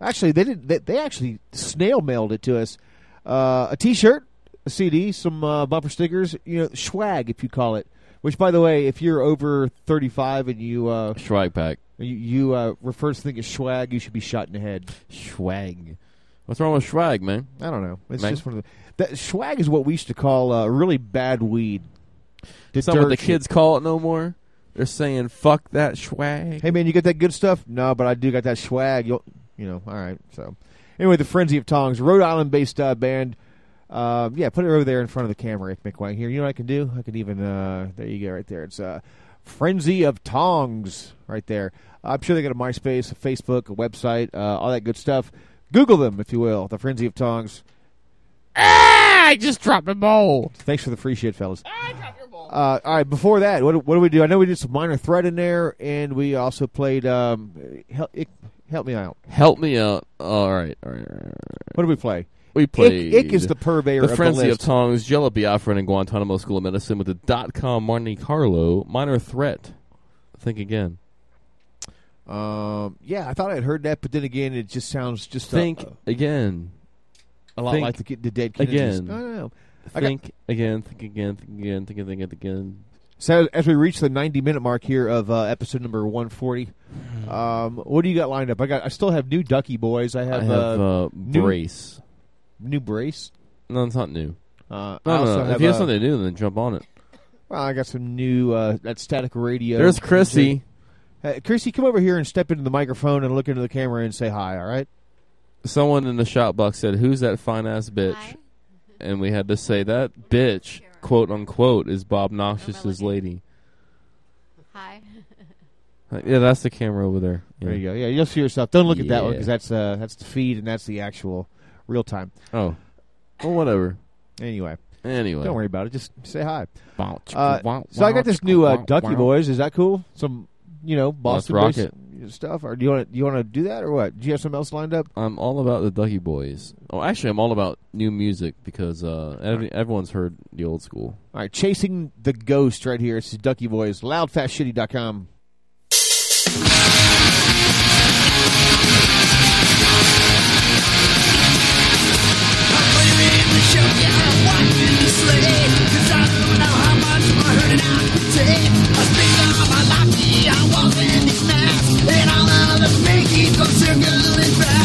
actually, they did. They, they actually snail mailed it to us. Uh, a T-shirt, a CD, some uh, bumper stickers, you know, swag, if you call it. Which, by the way, if you're over 35 and you uh, swag pack, you, you uh, refer to thing as swag, you should be shot in the head. Swag. What's wrong with swag, man? I don't know. It's Man? just one of the that swag is what we used to call uh, really bad weed. It's not what the kids call it no more. They're saying "fuck that swag." Hey man, you got that good stuff? No, but I do got that swag. You'll, you know, all right. So, anyway, the Frenzy of Tongs, Rhode Island-based uh, band. Uh, yeah, put it over there in front of the camera, Mick Wang. Here, you know what I can do? I can even. Uh, there you go, right there. It's uh, Frenzy of Tongs, right there. I'm sure they got a MySpace, a Facebook, a website, uh, all that good stuff. Google them, if you will. The Frenzy of Tongs. Ah, I just dropped a bowl. Thanks for the free shit, fellas. Ah, I dropped your bowl. Uh, all right, before that, what, what do we do? I know we did some minor threat in there, and we also played. Um, help, help me out. Help me out. All right, all right, all right. What did we play? We Ick- played. Ick is the purveyor The of the Frenzy of Tongues, Jello Biafra and Guantanamo School of Medicine with the dot com Monte Carlo. Minor threat. Think again. Um, yeah, I thought I'd heard that, but then again, it just sounds just uh, Think again. a lot Think like the, the Dead Kennedys. again. I don't know. Think again. Think again. Think again. Think again. Think again. So as we reach the 90 minute mark here of uh, episode number 140, <sighs> um, what do you got lined up? I got. I still have new Ducky Boys. I have, I have uh, uh, new, brace. New brace. No, it's not new. Uh, no, I also no, no. have, If you have something new, then jump on it. Well, I got some new uh, that static radio. There's Chrissy. Hey, Chrissy, come over here and step into the microphone and look into the camera and say hi. All right. Someone in the shout box said, "Who's that fine ass bitch?" And we had to say that bitch, quote unquote, is Bob Noxious's lady. Hi. Uh, Yeah, that's the camera over there. Yeah. There you go. Yeah, you'll see yourself. Don't look at that one because that's uh, that's the feed and that's the actual real time. Oh, well, whatever. Anyway. Anyway. Don't worry about it. Just say hi. Uh, so I got this new uh, Ducky. Boys. Is that cool? Some, you know, Boston stuff. Or do you want to do you want to do that or what? Do you have something else lined up? I'm all about the Ducky Boys. Oh, actually, I'm all about new music because uh, every, everyone's heard the old school. All right, chasing the ghost right here. It's Ducky Boys. Loudfastshitty.com. circle is back.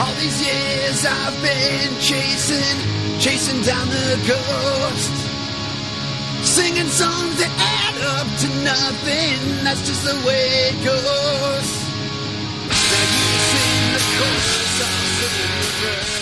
All these years I've been chasing, chasing down the ghost. Singing songs that add up to nothing, that's just the way it goes. Now you sing the chorus, I'll the verse.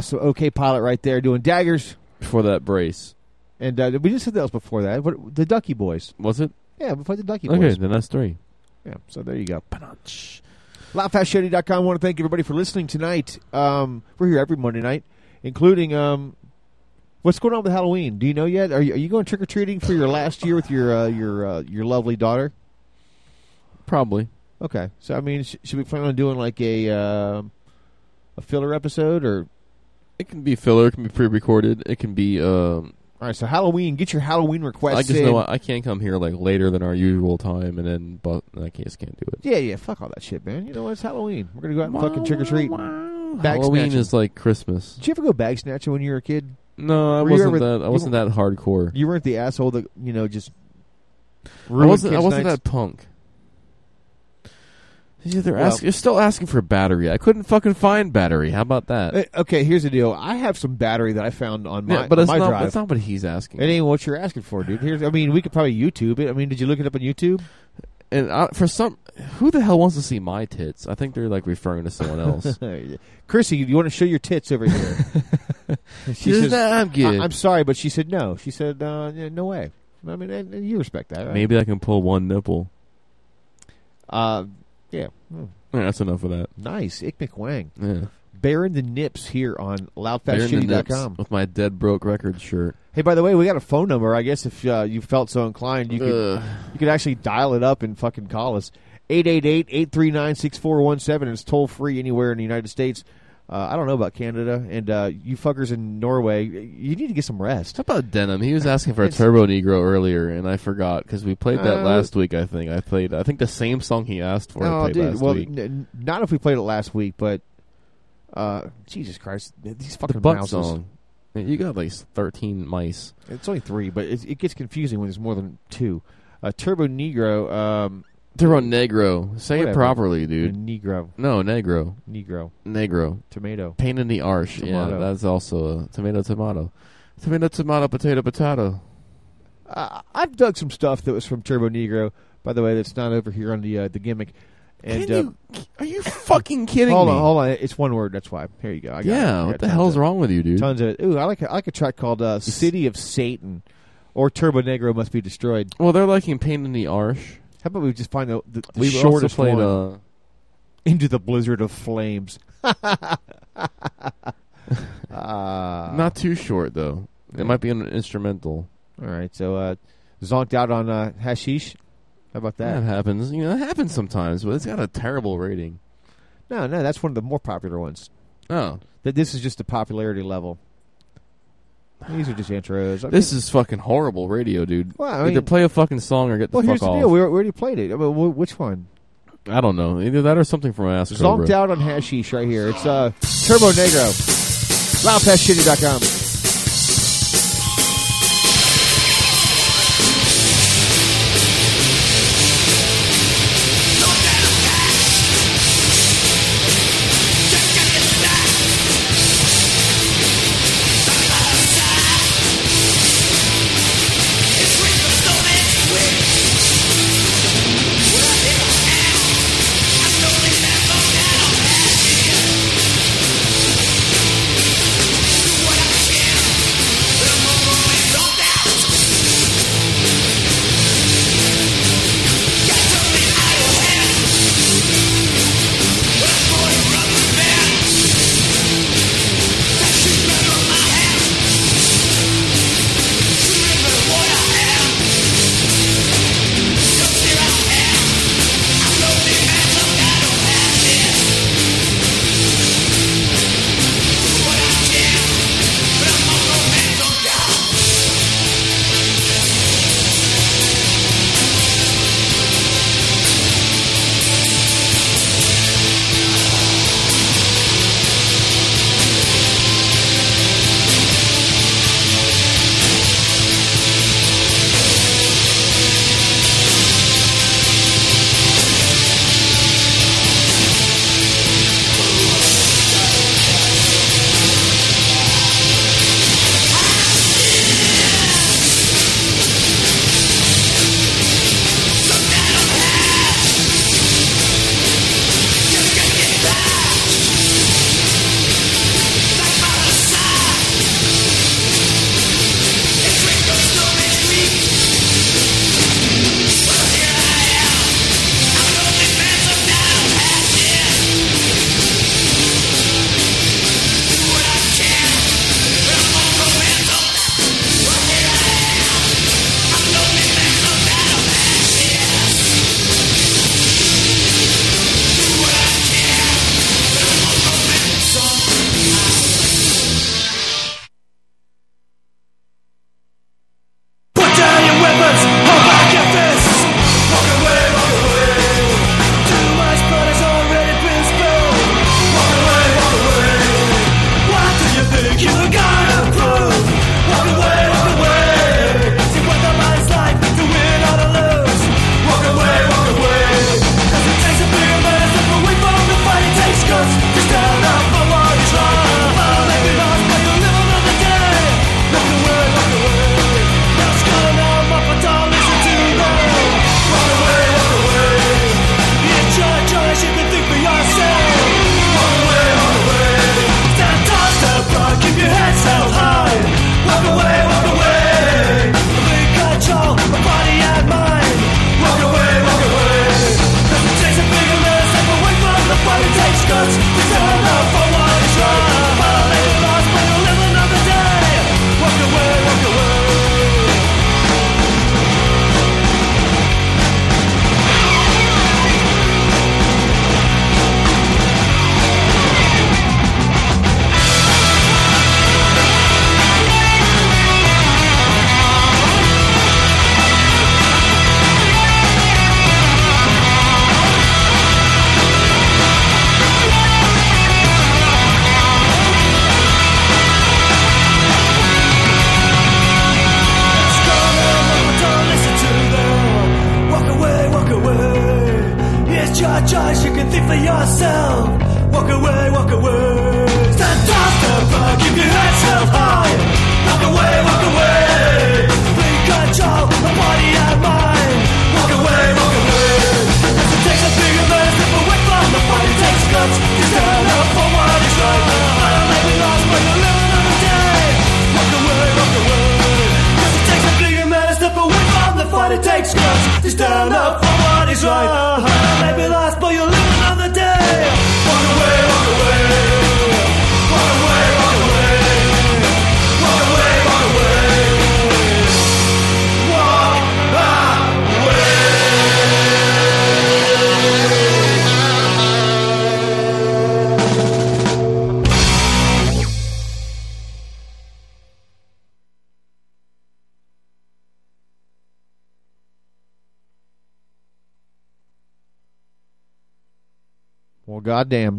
so OK Pilot right there doing daggers. Before that brace. And uh, we just said that was before that. What, the Ducky Boys. Was it? Yeah, before the Ducky okay, Boys. Okay, then that's three. Yeah, so there you go. Panach. LoudFastShitty.com. I want to thank everybody for listening tonight. Um, we're here every Monday night, including um, what's going on with Halloween. Do you know yet? Are you, are you going trick or treating for your last year with your uh, your uh, your lovely daughter? Probably. Okay. So I mean, sh should we plan on doing like a uh, a filler episode or it can be filler. It can be pre-recorded. It can be. Um, All right, so Halloween. Get your Halloween requests. I just in. know I, I, can't come here like later than our usual time, and then but I just can't do it. Yeah, yeah. Fuck all that shit, man. You know what? It's Halloween. We're gonna go out and wow, fucking trick or treat. Wow. Bag Halloween snatching. is like Christmas. Did you ever go bag snatching when you were a kid? No, I were wasn't that. I wasn't that hardcore. You weren't the asshole that you know just. I wasn't. I wasn't that punk. Yeah, they're, Well- ask, you're still asking for battery. I couldn't fucking find battery. How about that? Okay, here's the deal. I have some battery that I found on my, yeah, but on it's my not. drive. It's not what he's asking. It ain't what you're asking for, dude. Here's, I mean, we could probably YouTube it. I mean, did you look it up on YouTube? And I, for some, who the hell wants to see my tits? I think they're like referring to someone else. <laughs> Chrissy, you want to show your tits over here? <laughs> She says, "Nah, I'm good." I, am sorry, but she said no. She said uh, yeah, no way. I mean, and, and you respect that, right? Maybe I can pull one nipple. Uh, yeah. Hmm. Yeah, that's enough of that. Nice, Ick McWang. Yeah. Bearing the nips here on Bearing the nips loudfastshitty.com. with my dead broke record shirt. Hey, by the way, we got a phone number. I guess if uh, you felt so inclined, you could Ugh. you could actually dial it up and fucking call us. 888-839-6417. It's toll free anywhere in the United States. Uh, I don't know about Canada and uh, you fuckers in Norway. You need to get some rest. How about Denim? He was <laughs> asking for a Turbonegro earlier, and I forgot because we played that Uh, last week. I think I played. I think the same song he asked for. I Oh, dude. Well, not if we played it last week, but uh, Jesus Christ, these fucking the mouses. song. You got like thirteen mice. It's only three, but it, it gets confusing when there's more than two. Uh, Turbonegro. Um, Turbonegro. Say it properly, dude. Negro. No, Negro. Negro. Negro. Tomato. Pain in the arse. Yeah, that's also a tomato, tomato. Tomato, tomato, potato, potato. Uh, I've dug some stuff that was from Turbonegro. By the way, that's not over here on the uh, the gimmick. And uh, are you fucking kidding hold me? on, hold on. It's one word. That's why. Here you go. I got it. Yeah, I what the hell's wrong with you, dude? Tons of it. Ooh, I like a, I like a track called uh, "City of Satan," or "Turbonegro Must Be Destroyed." Well, they're liking pain in the arse. How about we just find the, the, the also shortest played, one? uh, into the blizzard of flames. uh, <laughs> Not too short though. It might be an instrumental. All right, so uh, zonked out on uh, hashish. How about that? That happens. You know, it happens sometimes, but it's got a terrible rating. No, no, that's one of the more popular ones. Oh. That this is just the popularity level. These are just intros. I This mean- is fucking horrible radio, dude. Well, I Either play a fucking song or get the well, fuck here's the off. deal. We, already played it. I mean, wh- which one? I don't know. Either that or something from Ask Zonked out on hashish right here. It's uh, Turbonegro. Loudfastshitty.com.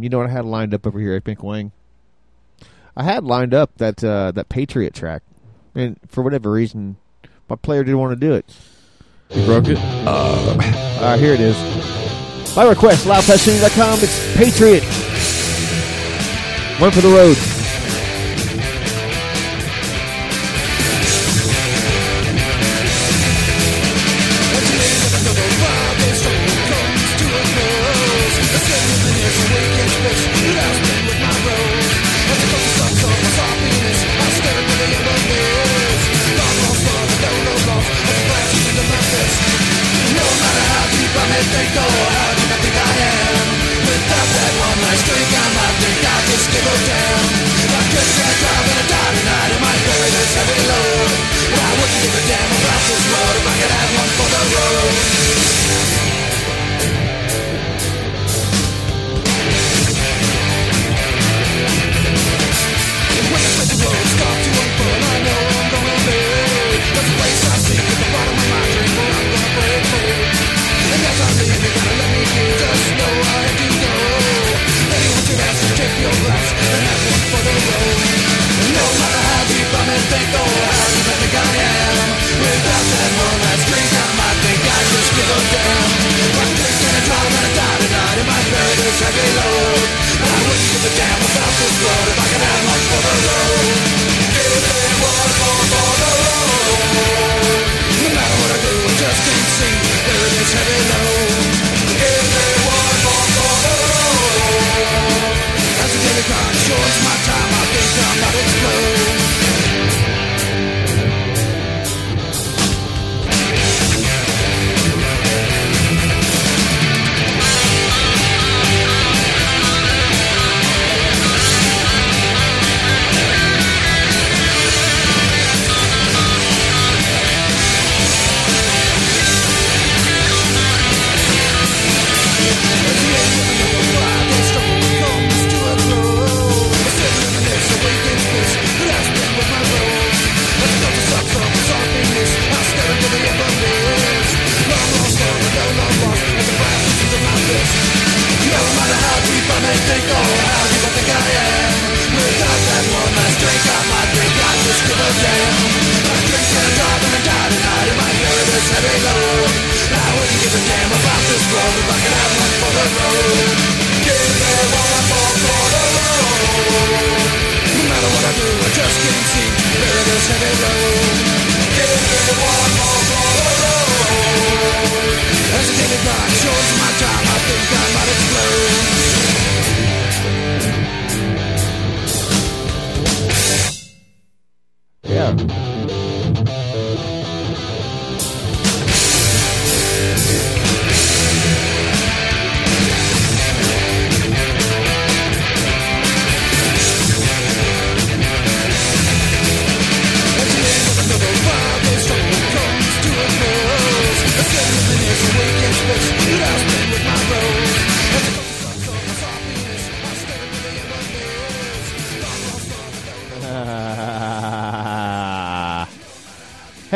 You know what I had lined up over here at Pink Wing? I had lined up that uh, that Patriot track, and for whatever reason, my player didn't want to do it. You broke it. Uh. All right, here it is. My request: loudpassion.com. It's Patriot. One for the road.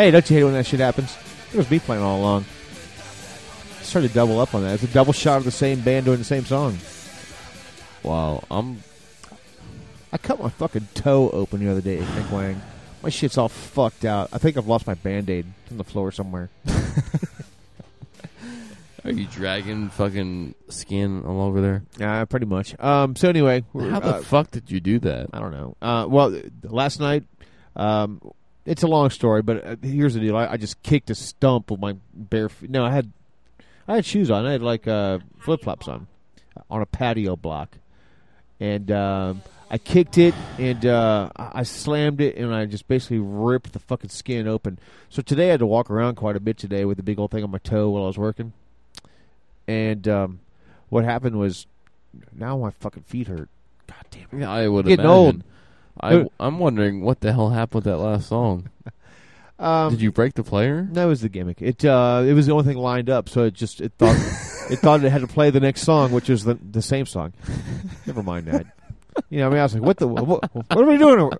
Hey, don't you hate when that shit happens? It was me playing all along. Just trying to double up on that. It's a double shot of the same band doing the same song. Wow, I'm. I cut my fucking toe open the other day at Nick Wang. My shit's all fucked out. I think I've lost my band-aid on the floor somewhere. <laughs> Are you dragging fucking skin all over there? Yeah, pretty much. Um, so anyway, How the uh, fuck did you do that? I don't know. Uh, well, last night, um, it's a long story, but uh, here's the deal: I, I just kicked a stump with my bare feet. No, I had, I had shoes on. I had like uh, flip flops on, on a patio block, and um, I kicked it and uh, I slammed it, and I just basically ripped the fucking skin open. So today I had to walk around quite a bit today with a big old thing on my toe while I was working. And um, what happened was, now my fucking feet hurt. God damn it! Yeah, I would Getting imagine. old. I, I'm wondering what the hell happened with that last song. <laughs> Um, Did you break the player? That was the gimmick. It uh, it was the only thing lined up, so it just it thought <laughs> it thought it had to play the next song, which is the the same song. <laughs> Never mind that. You know, I mean, I was like, what the what, what are we doing? over-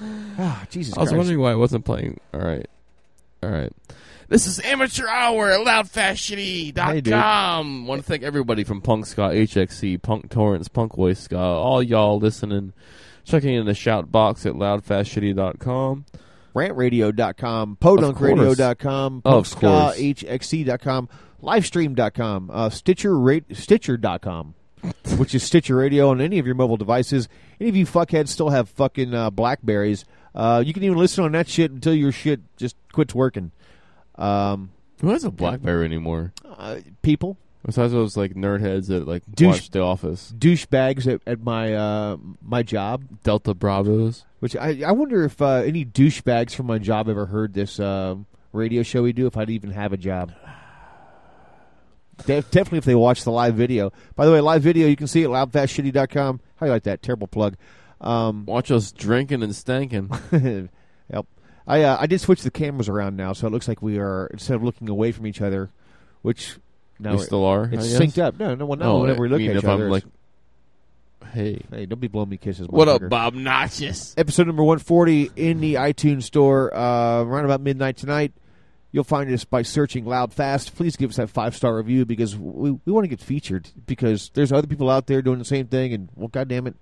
<sighs> Ah, Jesus I was Christ. wondering why it wasn't playing. All right, all right. This is Amateur Hour at loudfastshitty.com. Want to thank everybody from Punk Ska, HXC, Punk Torrents, Punk Voice Ska, all y'all listening, checking in the shout box at loudfastshitty.com. rantradio.com, podunkradio.com, punkscahxc.com, livestream.com, uh, Stitcher Stitcher.com, which is Stitcher Radio on any of your mobile devices. Any of you fuckheads still have fucking uh, Blackberries. Uh, you can even listen on that shit until your shit just quits working. Um, Who has a BlackBerry anymore? Uh, people. Besides those like nerdheads that like Douche- watch The Office. douchebags at, at my uh, my job. Delta Bravos. Which I I wonder if uh, any douchebags from my job ever heard this um, radio show we do. If I'd even have a job. Def- definitely if they watch the live video. By the way, live video you can see it at loudfastshitty.com. How you like that? Terrible plug. Um, Watch us drinking and stanking. <laughs> yep. I uh, I did switch the cameras around now, so it looks like we are instead of looking away from each other, which no, We still are, It's I guess? synced up. No, no, well, no. Oh, whenever we I look mean, at if each I'm other, like, hey, hey, don't be blowing me kisses. What up. Bob Noxious? Episode number 140 in the iTunes store uh, around about midnight tonight. You'll find us by searching Loud Fast. Please give us that five star review because we we want to get featured because there's other people out there doing the same thing and well, goddamn it,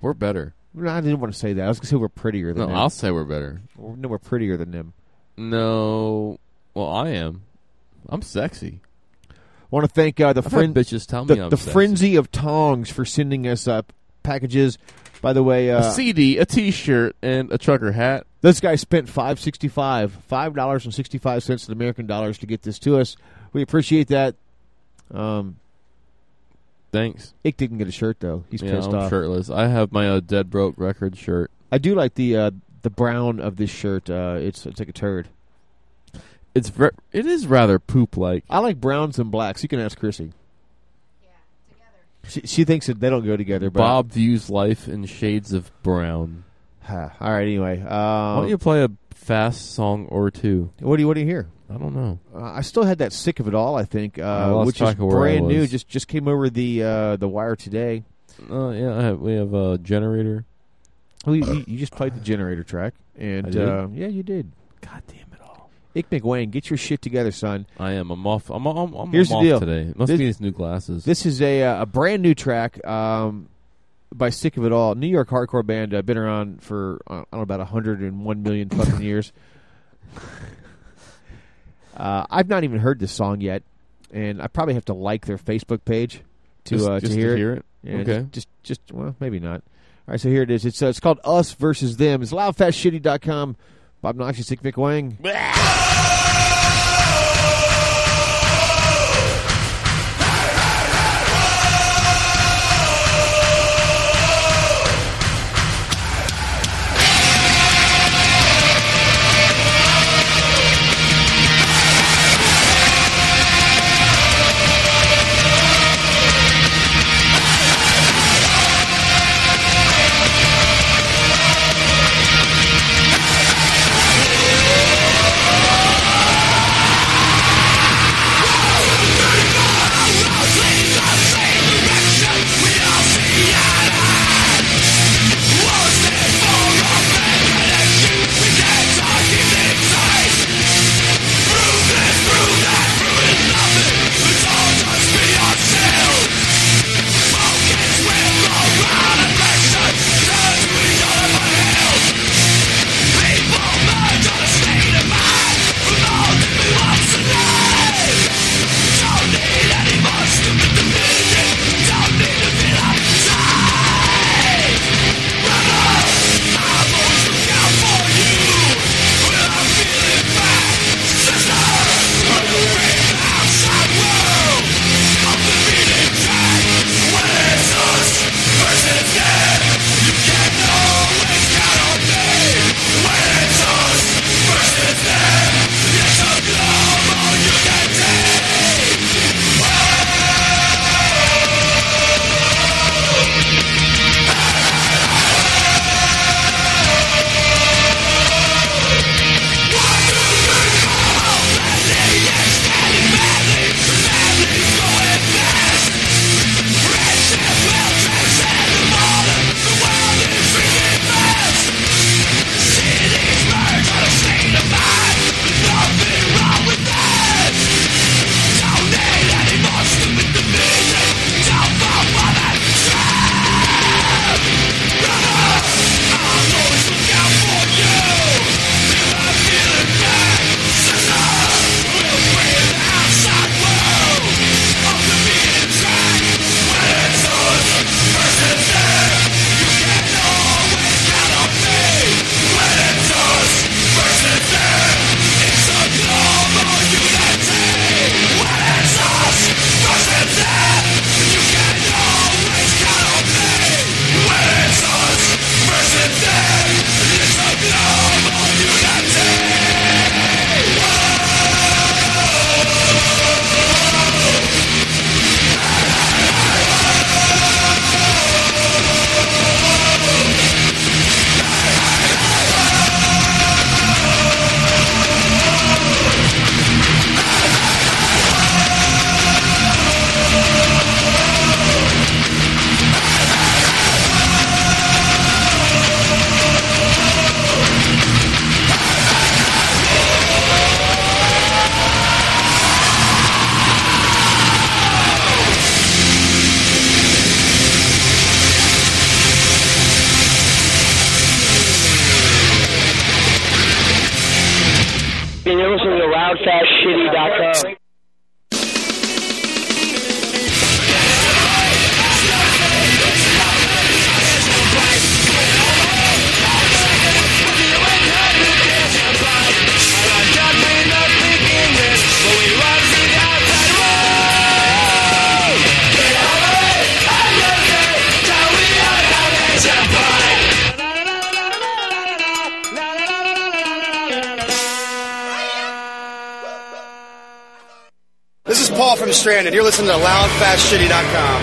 we're better. No, I didn't want to say that. I was going to say we're prettier than No, them. I'll say we're better. No, we're prettier than them. No, well, I am. I'm sexy. Want to thank uh, the bitches tell me the, I'm the sexy. frenzy of tongs for sending us uh, packages. By the way, uh, a CD, a T-shirt, and a trucker hat. This guy spent five sixty five, five dollars and sixty five cents in American dollars to get this to us. We appreciate that. Um, Thanks. Ick didn't get a shirt though. He's yeah, pissed I'm off. shirtless. I have my uh, Dead Broke record shirt. I do like the uh, the brown of this shirt. Uh, it's it's like a turd. It's ver- it is rather poop like. I like browns and blacks. You can ask Chrissy. Yeah, together. She, she thinks that they don't go together. But Bob views life in shades of brown. All right. Anyway, uh, Why don't you play a fast song or two? What do you want to hear? I don't know. Uh, I still had that sick of it all. I think, uh, I lost which is of where brand new. Just just came over the uh, the wire today. Uh, yeah, I have, we have a generator. Well, you, you- you just played the generator track, and I did? Uh, yeah, you did. God damn Ick McWang, get your shit together, son. I am. I'm off. I'm. I'm, I'm Here's I'm the deal. today. It must This- be his new glasses. This is a uh, a brand new track um, by Sick of It All, New York hardcore band. Uh, been around for uh, I don't know about 101 million fucking years. <laughs> Uh, I've not even heard this song yet, and I probably have to like their Facebook page to Just- uh, just to to hear, hear it? Yeah, Okay. Just, just just well, maybe not. All right, so here it is. It's uh, it's called Us versus Them. It's loudfastshitty.com. Bob Noxious, Sick Vic Thank from Stranded. You're listening to loudfastshitty.com.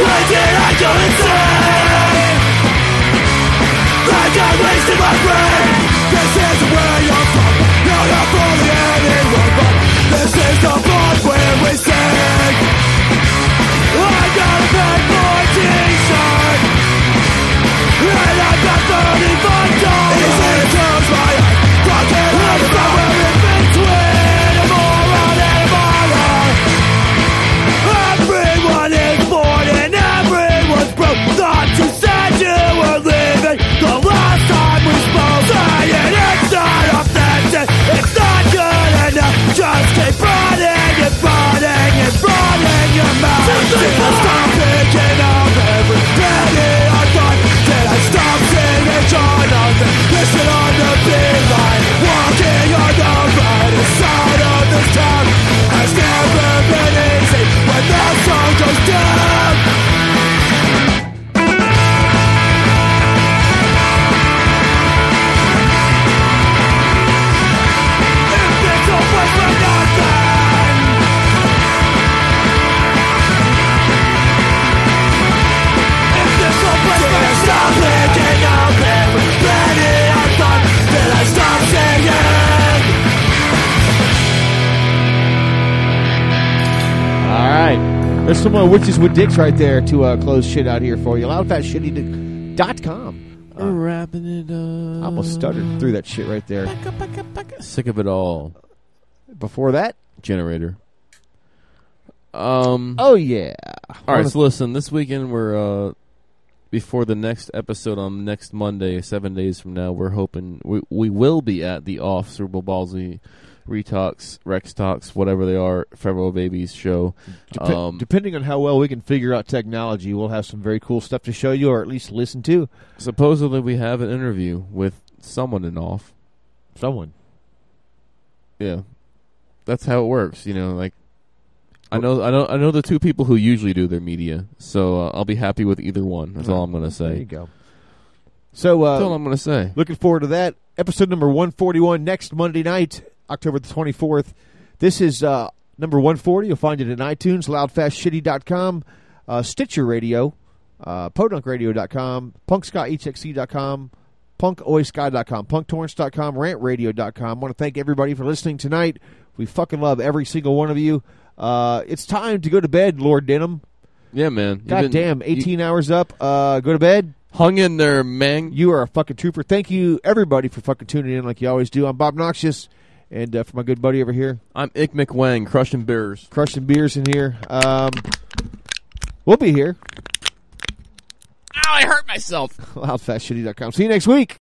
Why did I go? I wasted my brain This is where you're from this is the this town. Has never been easy when the sun goes down. There's some more witches with dicks right there to uh, close shit out here for you. Loudfastshitty.com. Uh, We're wrapping it up. I almost stuttered through that shit right there. Sick of it all. Before that? Generator. Um. Oh, yeah. All right, so listen, this weekend we're uh before the next episode on next Monday, seven days from now, we're hoping we we will be at the off Cerebral Ballzy Retox, Rex Talks, whatever they are, February Babies show. Dep- um, depending on how well we can figure out technology, we'll have some very cool stuff to show you, or at least listen to. supposedly we have an interview with someone in off. Someone. Yeah, that's how it works. You know, like I know, I know, I know the two people who usually do their media, so uh, I'll be happy with either one. That's all I'm going to say. There you go. So, uh, That's all I'm going to say. Looking forward to that. Episode number 141 next Monday night, October the 24th. This is uh, number 140. You'll find it in iTunes, loudfastshitty.com, uh, Stitcher Radio, uh, podunkradio.com, punkscahxc.com, punkoiska.com, punktorrents.com, rantradio.com. I want to thank everybody for listening tonight. We fucking love every single one of you. Uh, it's time to go to bed, Lord Denham. Yeah, man. God damn, 18 hours up. Uh, go to bed. Hung in there, man. You are a fucking trooper. Thank you, everybody, for fucking tuning in like you always do. I'm Bob Noxious, and uh, for my good buddy over here, I'm Ick McWang, crushing beers. crushing beers in here. Um, we'll be here. Ow, I hurt myself. <laughs> Loudfastshitty.com. See you next week.